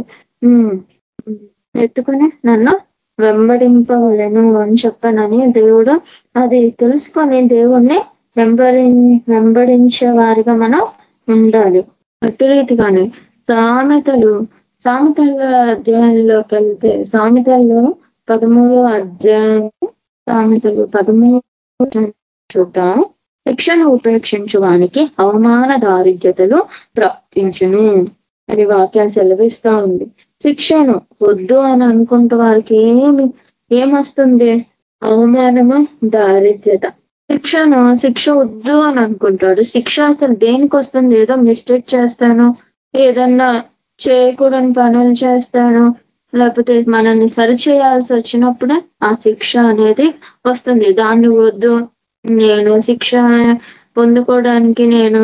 ఎత్తుకుని నన్ను వెంబడింపవలను అని చెప్పనని దేవుడు అది తెలుసుకొని దేవుణ్ణి వెంబడి వెంబడించే వారిగా మనం ఉండాలి. అటు రీతిగానే సామెతలు సామెతల అధ్యాయంలోకి వెళ్తే సామెతల్లో పదమూడో అధ్యాయం సామెతలు. పదమూడు చూద్దాం. శిక్షను ఉపేక్షించడానికి అవమాన దారిద్రతలు ప్రాప్తించును. అది వాక్యం సెలవిస్తా ఉంది. శిక్షను వద్దు అని అనుకుంటే వారికి ఏమి ఏమొస్తుంది? అవమానము దారిద్ర్యత. శిక్షను శిక్ష వద్దు అని అనుకుంటాడు. శిక్ష అసలు దేనికి వస్తుంది ఏదో మిస్టేక్ చేస్తాను. ఏదన్నా చేయకూడని పనులు చేస్తాను. లేకపోతే మనల్ని సరిచేయాల్సి వచ్చినప్పుడే ఆ శిక్ష అనేది వస్తుంది. దాన్ని వద్దు. నేను శిక్ష పొందుకోవడానికి నేను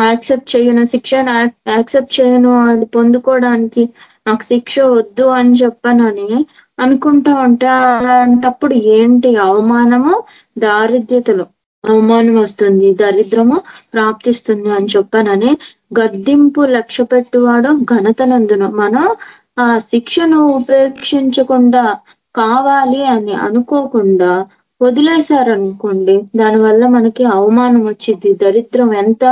యాక్సెప్ట్ చేయను. శిక్షను యాక్సెప్ట్ చేయను. అది పొందుకోవడానికి నాకు శిక్ష వద్దు అని చెప్పనని అనుకుంటా ఉంటే అలాంటప్పుడు ఏంటి? అవమానము దారిద్ర్యతలు. అవమానం వస్తుంది దరిద్రము ప్రాప్తిస్తుంది అని చెప్పానని గద్దింపు లక్ష్య పెట్టువాడు ఘనతనందును మనం ఆ శిక్షను ఉపేక్షించకుండా కావాలి అని అనుకోకుండా వదిలేశారనుకోండి దానివల్ల మనకి అవమానం వచ్చింది దరిద్రం ఎంత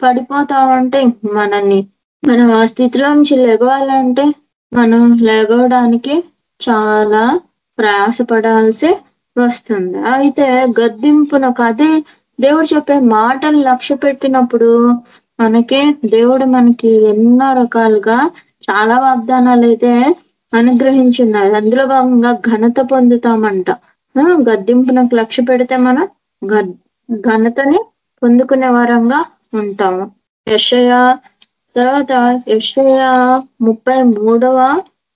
పడిపోతామంటే మనల్ని మనం ఆ స్థితిలో నుంచి లెగవాలంటే మనం లెగవడానికి చాలా ప్రయాసపడాల్సి వస్తుంది. అయితే గద్దింపునకు అదే దేవుడు చెప్పే మాటలు లక్ష్య పెట్టినప్పుడు మనకి దేవుడు మనకి ఎన్నో రకాలుగా చాలా వాగ్దానాలు అయితే అనుగ్రహించున్నారు. అందులో భాగంగా ఘనత పొందుతామంట. గద్దింపునకు లక్ష్య పెడితే మనం ఘనతని పొందుకునే వారంగా ఉంటాము. యషయ తర్వాత యషయ ముప్పై మూడవ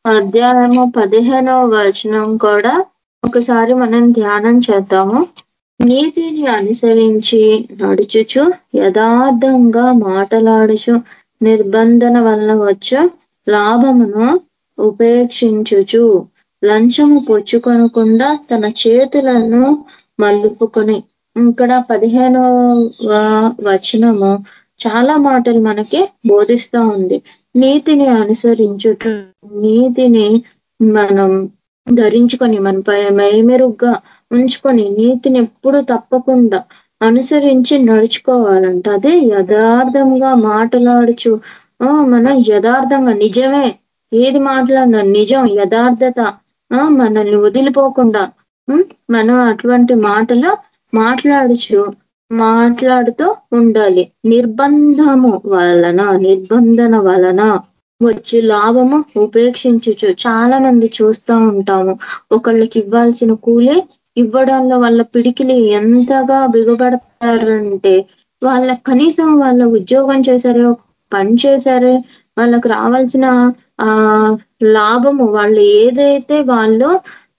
అధ్యాయము పదిహేనవ వచనం కూడా ఒకసారి మనం ధ్యానం చేద్దాము. నీతిని అనుసరించి నడుచుచు యథార్థంగా మాటలాడుచు నిర్బంధన వలన వచ్చు. లాభమును ఉపేక్షించుచు లంచము పుచ్చుకొనకుండా తన చేతులను మలుపుకొని ఇక్కడ పదిహేనవ వచనము చాలా మాటలు మనకి బోధిస్తా ఉంది. నీతిని అనుసరించుట నీతిని మనం ధరించుకొని మన మైమెరుగ్గా ఉంచుకొని నీతిని ఎప్పుడు తప్పకుండా అనుసరించి నడుచుకోవాలంట. అదే యథార్థంగా మాట్లాడుచు మనం యథార్థంగా నిజమే. ఏది మాట్లాడినా నిజం యథార్థత. మనల్ని వదిలిపోకుండా. మనం అటువంటి మాటలు మాట్లాడుచు మాట్లాడుతూ ఉండాలి. నిర్బంధము వలన నిర్బంధన వలన వచ్చి లాభము ఉపేక్షించచ్చు చాలా మంది చూస్తూ ఉంటాము. ఒకళ్ళకి ఇవ్వాల్సిన కూలి ఇవ్వడంలో వాళ్ళ పిడికిలి ఎంతగా బిగబడతారంటే వాళ్ళ కనీసం వాళ్ళ ఉద్యోగం చేశారో పని చేశారే వాళ్ళకు రావాల్సిన ఆ లాభము వాళ్ళు ఏదైతే వాళ్ళు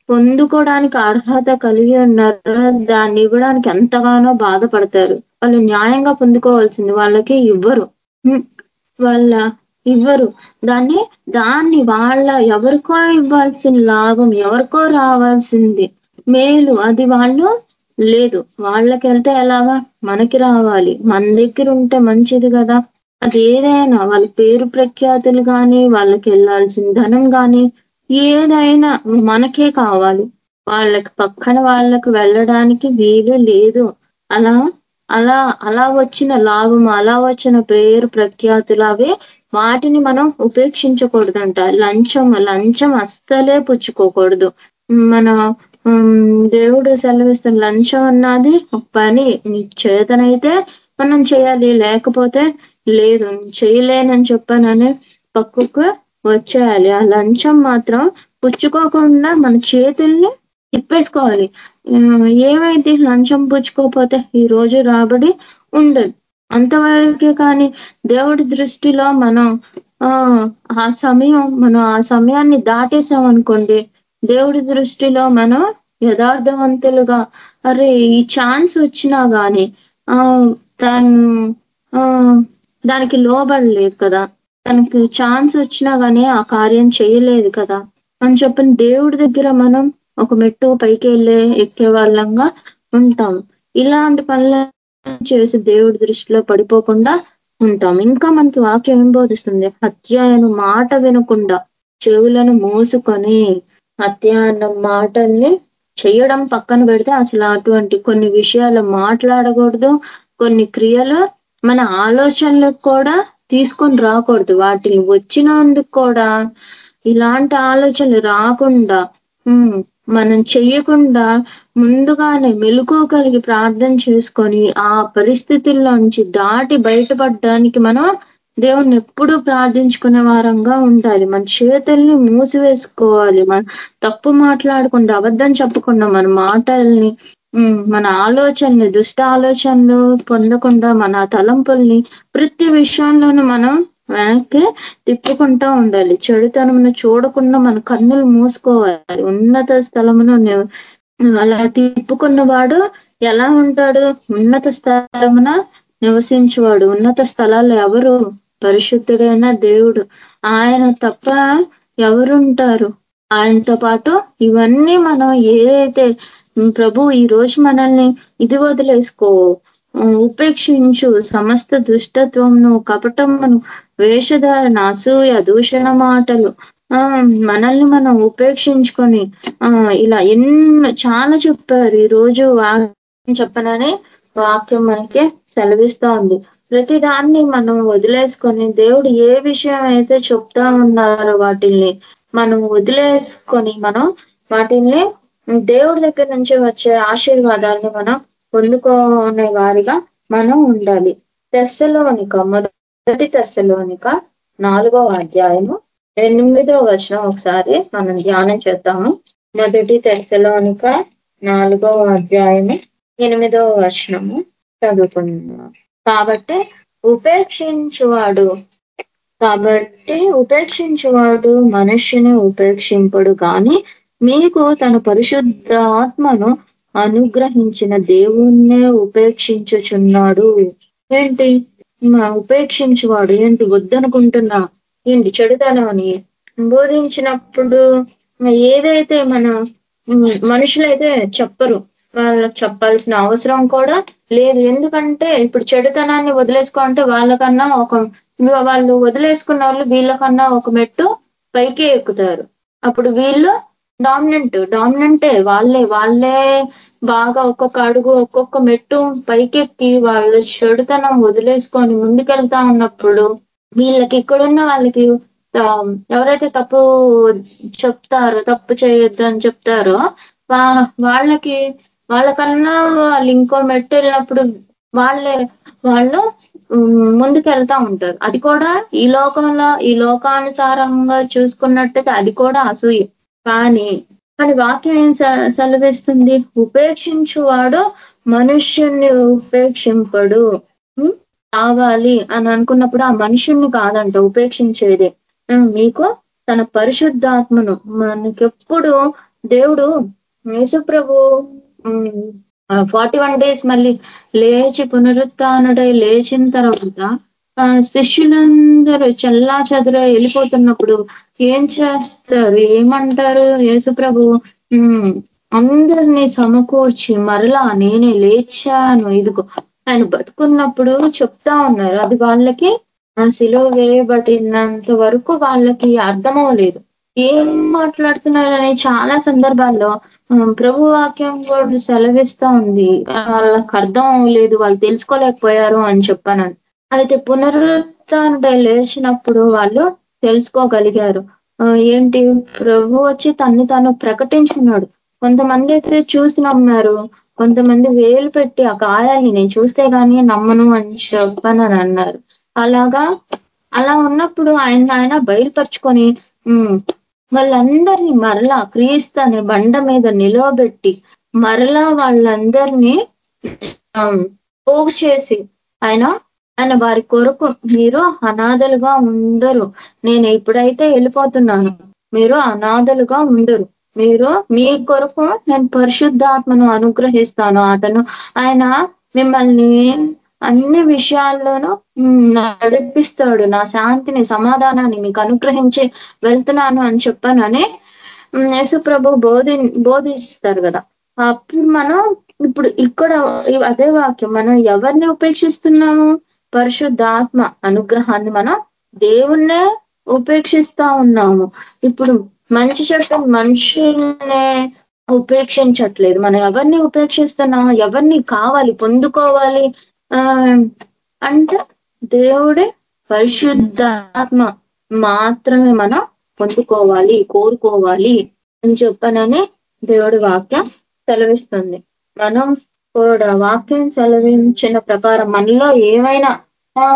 పొందుకోవడానికి అర్హత కలిగి ఉన్నారో దాన్ని ఇవ్వడానికి ఎంతగానో బాధపడతారు. వాళ్ళు న్యాయంగా పొందుకోవాల్సింది వాళ్ళకి ఇవ్వరు. వాళ్ళ ఇవ్వరు. దాన్ని దాన్ని వాళ్ళ ఎవరికో ఇవ్వాల్సిన లాభం ఎవరికో రావాల్సింది. మేలు అది వాళ్ళు లేదు. వాళ్ళకి వెళ్తే ఎలాగా? మనకి రావాలి. మన దగ్గర ఉంటే మంచిది కదా. అది ఏదైనా వాళ్ళ పేరు ప్రఖ్యాతులు కానీ వాళ్ళకి వెళ్ళాల్సిన ధనం కానీ ఏదైనా మనకే కావాలి. వాళ్ళకి పక్కన వాళ్ళకి వెళ్ళడానికి వీలు లేదు. అలా అలా అలా వచ్చిన లాభం అలా వచ్చిన పేరు ప్రఖ్యాతులు అవే వాటిని మనం ఉపేక్షించకూడదంట. లంచం లంచం అస్సలే పుచ్చుకోకూడదు. మన దేవుడు సెలవిస్తున్న లంచం అన్నది పని. నీ చేతనైతే మనం చేయాలి. లేకపోతే లేదు చేయలేనని చెప్పానని పక్కకు వచ్చేయాలి. ఆ లంచం మాత్రం పుచ్చుకోకుండా మన చేతుల్ని తిప్పేసుకోవాలి. ఏమైతే లంచం పుచ్చుకోకపోతే ఈ రోజు రాబడి ఉండదు. అంతవరకే కానీ దేవుడి దృష్టిలో మనం ఆ సమయం మనం ఆ సమయాన్ని దాటేసాం అనుకోండి దేవుడి దృష్టిలో మనం యథార్థవంతులుగా అరే ఈ ఛాన్స్ వచ్చినా కానీ ఆ తను దానికి లోబడలేదు కదా. తనకి ఛాన్స్ వచ్చినా కానీ ఆ కార్యం చేయలేదు కదా. అని చెప్పిన దేవుడి దగ్గర మనం ఒక మెట్టు పైకి వెళ్ళే ఎక్కే వాళ్ళంగా ఉంటాం. ఇలాంటి పనులు చేసి దేవుడి దృష్టిలో పడిపోకుండా ఉంటాం. ఇంకా మనకి వాక్యం ఏం బోధిస్తుంది? హత్యను మాట వినకుండా చెవులను మూసుకొని హత్య అన్న మాటల్ని చేయడం పక్కన పెడితే అసలు అటువంటి కొన్ని విషయాలు మాట్లాడకూడదు. కొన్ని క్రియలు మన ఆలోచనలకు కూడా తీసుకొని రాకూడదు. వాటిని వచ్చినందుకు కూడా ఇలాంటి ఆలోచనలు రాకుండా మనం చెయ్యకుండా ముందుగానే మెలుకు కలిగి ప్రార్థన చేసుకొని ఆ పరిస్థితుల్లోంచి దాటి బయటపడడానికి మనం దేవుణ్ణి ఎప్పుడూ ప్రార్థించుకునే వారంగా ఉండాలి. మన చేతుల్ని మూసివేసుకోవాలి. మన తప్పు మాట్లాడకుండా అబద్ధం చెప్పకుండా మన మాటల్ని మన ఆలోచనలు దుష్ట ఆలోచనలు పొందకుండా మన తలంపుల్ని ప్రతి విషయంలోనూ మనం వెనక్కి తిప్పుకుంటూ ఉండాలి. చెడుతనమును చూడకుండా మన కన్నులు మూసుకోవాలి. ఉన్నత స్థలమును అలా తిప్పుకున్న వాడు ఎలా ఉంటాడు? ఉన్నత స్థలమున నివసించేవాడు. ఉన్నత స్థలాల్లో ఎవరు? పరిశుద్ధుడైన దేవుడు. ఆయన తప్ప ఎవరుంటారు? ఆయనతో పాటు ఇవన్నీ మనం ఏదైతే ప్రభు ఈ రోజు మనల్ని ఇది వదిలేసుకో. ఉపేక్షించు. సమస్త దుష్టత్వంను కపటమును వేషధారణ అసూయ దూషణ మాటలు. ఆ మనల్ని మనం ఉపేక్షించుకొని ఆ ఇలా ఎన్నో చాలా చెప్పారు. ఈ రోజు చెప్పననే వాక్యం మనకి సెలవిస్తా ఉంది. ప్రతి దాన్ని మనం వదిలేసుకొని దేవుడు ఏ విషయం అయితే చెప్తా ఉన్నారో వాటిల్ని మనం వదిలేసుకొని మనం వాటిల్ని దేవుడి దగ్గర నుంచి వచ్చే ఆశీర్వాదాన్ని మనం పొందుకునే వారిగా మనం ఉండాలి. తెస్సలోనిక మొదటి తెస్సలోనిక నాలుగవ అధ్యాయము ఎనిమిదో వచనం ఒకసారి మనం ధ్యానం చేద్దాము. మొదటి తెస్సలోనిక నాలుగవ అధ్యాయము ఎనిమిదో వచనము చదువుకున్నాం కాబట్టి ఉపేక్షించువాడు కాబట్టి ఉపేక్షించువాడు మనుష్యుని ఉపేక్షింపడు కానీ మీకు తన పరిశుద్ధ ఆత్మను అనుగ్రహించిన దేవుణ్ణే ఉపేక్షించుచున్నాడు. ఏంటి? ఉపేక్షించువాడు ఏంటి? వద్దనుకుంటున్నా. ఏంటి? చెడుతనమని బోధించినప్పుడు ఏదైతే మన మనుషులైతే చెప్పరు. వాళ్ళకి చెప్పాల్సిన అవసరం కూడా లేదు. ఎందుకంటే ఇప్పుడు చెడుతనాన్ని వదిలేసుకోమంటే వాళ్ళకన్నా ఒక వాళ్ళు వదిలేసుకున్న వాళ్ళు వీళ్ళకన్నా ఒక మెట్టు పైకి ఎక్కుతారు. అప్పుడు వీళ్ళు డామినెంట్ డామినెంటే వాళ్ళే వాళ్ళే బాగా ఒక్కొక్క అడుగు ఒక్కొక్క మెట్టు పైకెక్కి వాళ్ళ చెడుతనం వదిలేసుకొని ముందుకెళ్తా ఉన్నప్పుడు వీళ్ళకి ఇక్కడున్న వాళ్ళకి ఎవరైతే తప్పు చెప్తారో తప్పు చేయొద్దు అని చెప్తారో వాళ్ళకి వాళ్ళకన్నా వాళ్ళు ఇంకో మెట్టు వెళ్ళినప్పుడు వాళ్ళే వాళ్ళు ముందుకు వెళ్తా ఉంటారు. అది కూడా ఈ లోకంలో ఈ లోకానుసారంగా చూసుకున్నట్టయితే అది కూడా అసూయ. కానీ కానీ వాక్యం ఏం సెలవిస్తుంది? ఉపేక్షించువాడు మనుష్యుణ్ణి ఉపేక్షింపడు. కావాలి అని అనుకున్నప్పుడు ఆ మనుషుణ్ణి కాదంట ఉపేక్షించేది. మీకు తన పరిశుద్ధాత్మను మనకెప్పుడు దేవుడు యేసుప్రభు ఫార్టీ వన్ డేస్ మళ్ళీ లేచి పునరుత్డై లేచిన తర్వాత శిష్యులందరూ చల్లా చదుర వెళ్ళిపోతున్నప్పుడు ఏం చేస్తారు? ఏమంటారు? యేసుప్రభు అందరినీ సమకూర్చి మరలా నేనే లేచాను. ఇదిగో ఆయన బతుకున్నప్పుడు చెప్తా ఉన్నారు. అది వాళ్ళకి సిలువ వేయబడినంత వరకు వాళ్ళకి అర్థమవలేదు ఏం మాట్లాడుతున్నారని చాలా సందర్భాల్లో ప్రభు వాక్యం కూడా సెలవిస్తా ఉంది. వాళ్ళకి అర్థం అవ్వలేదు వాళ్ళు తెలుసుకోలేకపోయారు అని చెప్పాను అయితే పునరుత్డ లేచినప్పుడు వాళ్ళు తెలుసుకోగలిగారు. ఏంటి? ప్రభు వచ్చి తన్ని తాను ప్రకటించున్నాడు. కొంతమంది అయితే చూసి నమ్మారు. కొంతమంది వేలు పెట్టి ఆ గాయాల్ని నేను చూస్తే కానీ నమ్మను అని చెప్పనని అన్నారు. అలాగా అలా ఉన్నప్పుడు ఆయన ఆయన బయలుపరుచుకొని వాళ్ళందరినీ మరలా క్రీస్తు అనే బండ మీద నిలవబెట్టి మరలా వాళ్ళందరినీ పోగు చేసి ఆయన ఆయన వారి కొరకు మీరు అనాథలుగా ఉండరు. నేను ఇప్పుడైతే వెళ్ళిపోతున్నాను. మీరు అనాథలుగా ఉండరు. మీరు మీ కొరకు నేను పరిశుద్ధాత్మను అనుగ్రహిస్తాను. అతను ఆయన మిమ్మల్ని అన్ని విషయాల్లోనూ నడిపిస్తాడు. నా శాంతిని సమాధానాన్ని మీకు అనుగ్రహించి వెళ్తున్నాను అని చెప్పానని యేసు ప్రభు బోధి బోధిస్తారు కదా. అప్పుడు మనం ఇప్పుడు ఇక్కడ అదే వాక్యం మనం ఎవరిని ఉపేక్షిస్తున్నాము? పరిశుద్ధాత్మ అనుగ్రహాన్ని మనం దేవుణ్ణే ఉపేక్షిస్తా ఉన్నాము. ఇప్పుడు మంచి చెట్టు మనుషుల్నే ఉపేక్షించట్లేదు. మనం ఎవరిని ఉపేక్షిస్తున్నాం ఎవరిని కావాలి పొందుకోవాలి ఆ అంటే దేవుడే పరిశుద్ధాత్మ మాత్రమే మనం పొందుకోవాలి కోరుకోవాలి అని చెప్పనని దేవుడి వాక్యం సెలవిస్తుంది. మనం కూడా వాక్యం సెలవించిన ప్రకారం మనలో ఏవైనా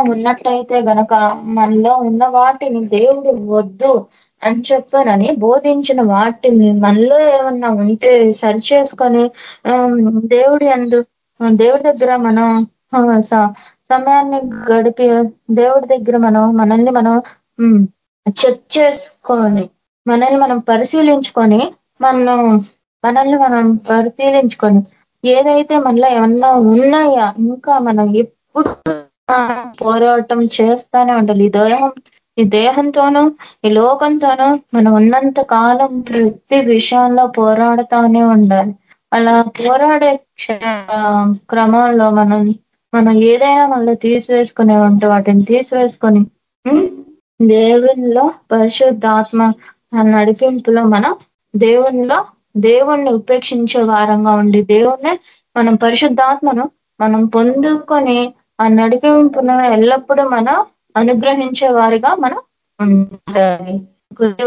ఉన్నట్టయితే గనక మనలో ఉన్న వాటిని దేవుడు వద్దు అని చెప్పానని బోధించిన వాటిని మనలో ఏమన్నా ఉంటే సరి చేసుకొని దేవుడి అందు దేవుడి దగ్గర మనం సమయాన్ని గడిపి దేవుడి దగ్గర మనం మనల్ని మనం చెక్ చేసుకొని మనల్ని మనం పరిశీలించుకొని మనం మనల్ని మనం పరిశీలించుకొని ఏదైతే మనలో ఏమన్నా ఉన్నాయా ఇంకా మనం ఎప్పుడు పోరాటం చేస్తానే ఉండాలి. ఈ దేహం ఈ దేహంతోనూ ఈ లోకంతోనూ మనం ఉన్నంత కాలం ప్రతి విషయంలో పోరాడుతానే ఉండాలి. అలా పోరాడే క్రమంలో మనం మనం ఏదైనా మనలో తీసివేసుకునే ఉంటే వాటిని తీసివేసుకొని దేవునిలో పరిశుద్ధాత్మ నడిపింపులో మనం దేవునిలో దేవుణ్ణి ఉపేక్షించే వారంగా ఉండి దేవుణ్ణి మనం పరిశుద్ధాత్మను మనం పొందుకొని ఆ నడిపింపును ఎల్లప్పుడూ మన అనుగ్రహించే వారిగా మనం ఉండాలి.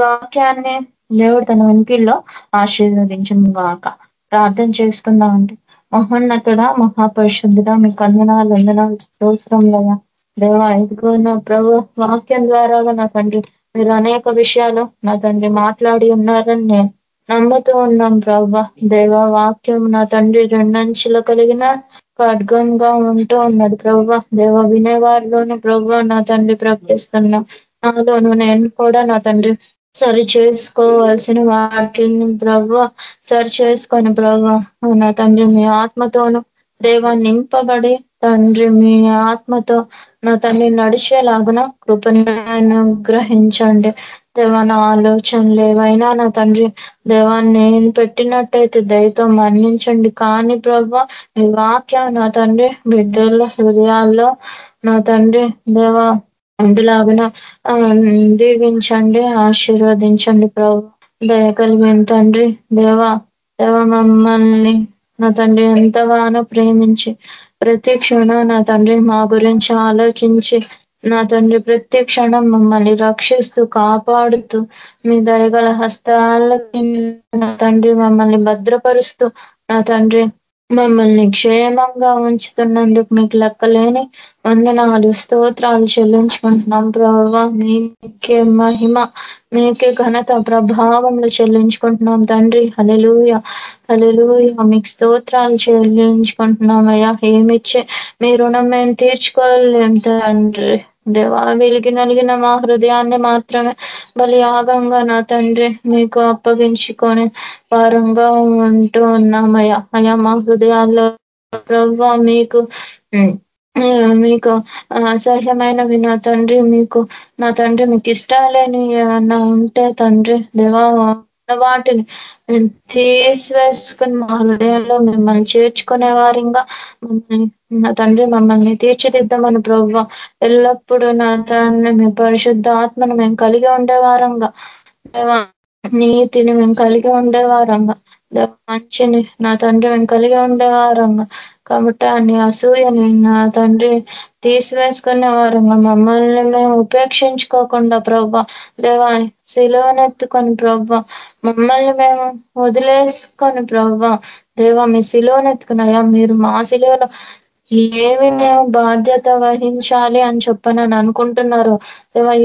వాక్యాన్ని దేవుడు తన వెనుకల్లో ఆశీర్వదించను గాక ప్రార్థన చేసుకుందామండి. మహోన్నతుడ మహాపరిశుద్ధుడ మీ కందనాలు వందనాలు స్తోత్రంలయ్యా దేవా. ఇదిగో నా ప్రభు వాక్యం ద్వారాగా నా తండ్రి మీరు అనేక విషయాలు నా తండ్రి మాట్లాడి ఉన్నారని నేను నమ్ముతూ ఉన్నాం ప్రభా. దేవ వాక్యం నా తండ్రి రెండంచులు కలిగిన ఖడ్గంగా ఉంటూ ఉన్నాడు. ప్రభా దేవ వినేవారిలోనూ ప్రభా నా తండ్రి ప్రకటిస్తున్నా నాలోను నేను కూడా నా తండ్రి సరి చేసుకోవాల్సిన వాటిని ప్రభు సరి చేసుకొని ప్రభు నా తండ్రి మీ ఆత్మతోను దేవ నింపబడి తండ్రి మీ ఆత్మతో నా తండ్రి నడిచేలాగున కృపను గ్రహించండి దేవ నా ఆలోచనలు ఏవైనా నా తండ్రి దేవా నేను పెట్టినట్టయితే దయతో మన్నించండి. కానీ ప్రభు మీ వాక్యం నా తండ్రి బిడ్డల హృదయాల్లో నా తండ్రి దేవా అందులాగిన దీవించండి ఆశీర్వదించండి ప్రభు. దయ కలిగిన తండ్రి దేవా దేవ మమ్మల్ని నా తండ్రి ఎంతగానో ప్రేమించి ప్రతి క్షణం నా తండ్రి మా గురించి ఆలోచించి నా తండ్రి ప్రతి క్షణం మమ్మల్ని రక్షిస్తూ కాపాడుతూ మీ దయగల హస్తాలకి నా తండ్రి మమ్మల్ని భద్రపరుస్తూ నా తండ్రి మమ్మల్ని క్షేమంగా ఉంచుతున్నందుకు మీకు లెక్కలేని వందనాలు స్తోత్రాలు చెల్లించుకుంటున్నాం ప్రభావ మీకే మహిమ మీకే ఘనత ప్రభావంలో చెల్లించుకుంటున్నాం తండ్రి. హలెలుయ హలెలుయ మీకు స్తోత్రాలు చెల్లించుకుంటున్నామయ్యా. ఏమిచ్చే మీ రుణం మేము తీర్చుకోలేం తండ్రి. దేవా వీళ్ళకి నలిగిన మా హృదయాన్ని మాత్రమే బలి ఆగంగా నా తండ్రి మీకు అప్పగించుకొని వారంగా ఉంటూ ఉన్నామయ్యా అయ్యా మా హృదయాల్లో ప్రవ్వ మీకు మీకు అసహ్యమైనవి నా తండ్రి మీకు నా తండ్రి మీకు ఇష్టాలేని ఏమన్నా ఉంటే తండ్రి దేవా వాటిని మేము తీసివేసుకుని మా హృదయంలో మిమ్మల్ని చేర్చుకునే వారిగా మమ్మల్ని నా తండ్రి మమ్మల్ని తీర్చిదిద్దామని ప్రభు ఎల్లప్పుడూ నా తండ్రి మీ పరిశుద్ధ ఆత్మను మేము కలిగి ఉండేవారంగా. నీతిని మేము కలిగి ఉండేవారంగా. మంచిని నా తండ్రి మేము కలిగి ఉండేవారంగా కాబట్టి అన్ని అసూయని నా తండ్రి తీసివేసుకునే వారంగా. మమ్మల్ని మేము ఉపేక్షించుకోకుండా ప్రభా దేవా శిలోనెత్తుకొని ప్రభా మమ్మల్ని మేము వదిలేసుకొని ప్రభా దేవా మీ శిలోనెత్తుకున్నాయా మీరు మా శిలువలో ఏమి మేము బాధ్యత వహించాలి అని చెప్పనని అనుకుంటున్నారు.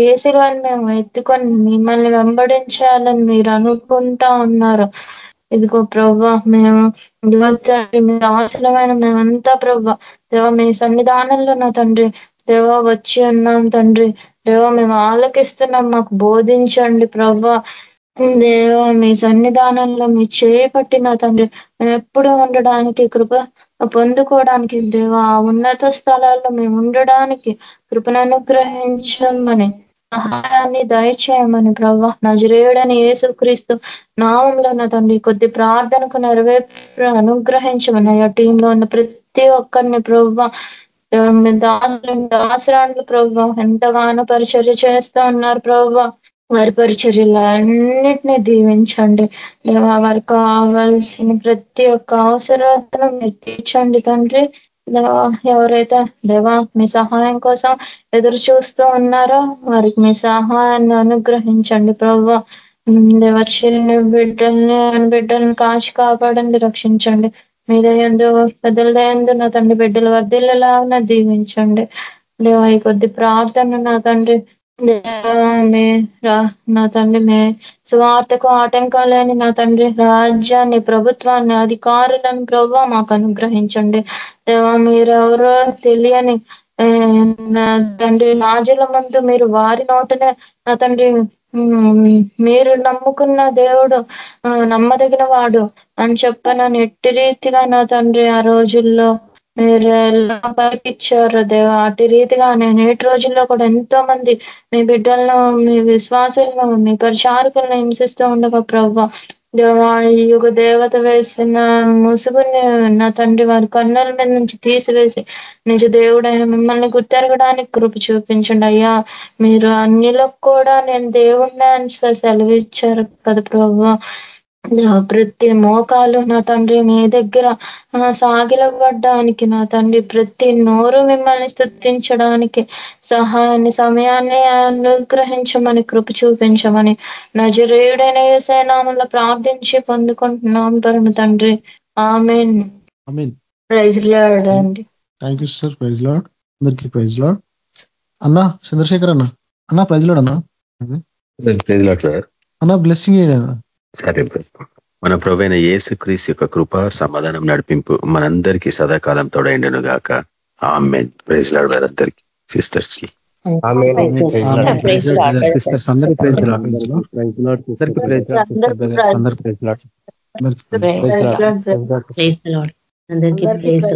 ఏ శిలువని మేము ఎత్తుకొని మిమ్మల్ని వెంబడించాలని మీరు అనుకుంటా ఉన్నారు. ఇదిగో ప్రభా మేము అవసరమైన మేమంతా ప్రభా. దేవ మీ సన్నిధానంలో నా తండ్రి. దేవ వచ్చి ఉన్నాం తండ్రి. దేవ మేము ఆలకిస్తున్నాం మాకు బోధించండి ప్రభా. దేవ మీ సన్నిధానంలో మీ చేపట్టిన తండ్రి. మేము ఎప్పుడు ఉండడానికి కృప పొందుకోవడానికి దేవ ఉన్నత స్థలాల్లో మేము ఉండడానికి కృపను అనుగ్రహించమని సహాయాన్ని దయచేయమని ప్రభా నజరేయుడని యేసుక్రీస్తు నామంలో నా తండ్రి కొద్ది ప్రార్థనకు నెరవేర్పు అనుగ్రహించమని ఆ టీంలో ఉన్న ప్రతి ఒక్కరిని ప్రభా దాసరాండ్లు ప్రభావ ఎంతగానో పరిచర్య చేస్తూ ఉన్నారు ప్రభావ వారి పరిచర్యలు అన్నిటినీ దీవించండి. దేవా వారికి కావాల్సిన ప్రతి ఒక్క అవసరతను మీరు తీర్చండి తండ్రి. ఎవరైతే దేవా మీ సహాయం కోసం ఎదురు చూస్తూ ఉన్నారో వారికి మీ సహాయాన్ని అనుగ్రహించండి ప్రభా. దేవర్షిని బిడ్డల్ని బిడ్డల్ని కాచి కాపాడండి రక్షించండి. మీ దయందు పెద్దల దయందు నా తండ్రి బిడ్డలు వర్ధిల్లలాగా దీవించండి. దేవా ఈ కొద్ది ప్రార్థన నా తండ్రి మే నా తండ్రి మే స్వార్థకు ఆటంకాలని నా తండ్రి రాజ్యాన్ని ప్రభుత్వాన్ని అధికారులను ప్రభావ మాకు అనుగ్రహించండి. దేవా మీరెవరో తెలియని తండ్రి రాజుల ముందు మీరు వారి నోటనే నా తండ్రి మీరు నమ్ముకున్న దేవుడు నమ్మదగిన వాడు అని చెప్పనని ఎట్టి రీతిగా నా తండ్రి ఆ రోజుల్లో మీరు ఎలా పలికిచ్చారు దేవ? అటు రీతిగా నేను నేటి రోజుల్లో కూడా ఎంతో మంది మీ బిడ్డలను మీ విశ్వాసులను మీ పరిచారకులను హింసిస్తూ ఉండగా ప్రభావ దేవా ఈ యుగ దేవత వేసిన ముసుగుని నా తండ్రి వారి కన్నుల మీద నుంచి తీసివేసి నిజ దేవుడైన మిమ్మల్ని గుర్తెరగడానికి కృప చూపించండి అయ్యా. మీరు అన్నిలో కూడా నేను దేవుడిని అని సెలవిచ్చారు కదా ప్రభు ప్రతి మోకాలు నా తండ్రి మీ దగ్గర సాగిలపడ్డానికి నా తండ్రి ప్రతి నోరు మిమ్మల్ని స్థుతించడానికి సహాయాన్ని సమయాన్ని అనుగ్రహించమని కృప చూపించమని నజరేయుడైన ఏసైనామంలో ప్రార్థించి పొందుకుంటున్నాం. పరమ తండ్రి. ఆమెన్. ప్రైజ్ లాడ్ అండి. Thank you sir. Praise lord అందరికీ ప్రైజ్ లాడ్ అన్నా చంద్రశేఖర్ అన్న. అన్నా ప్రైజ్ లాడ్ అన్నా. ప్రైజ్ లాడ్ అన్నా బ్లెస్సింగ్ సరే మన ప్రభైన యేసు క్రీస్ యొక్క కృప సమాధానం నడిపింపు మనందరికీ సదాకాలం తోడైండను గాక. ఆమెన్. ప్రైజ్ లాడ్ వారందరికీ సిస్టర్స్కి సిస్టర్స్ అందరికీ ప్రైజ్ అందరికీ ప్రైజ్ లాడ్. అందరికీ ప్రైజ్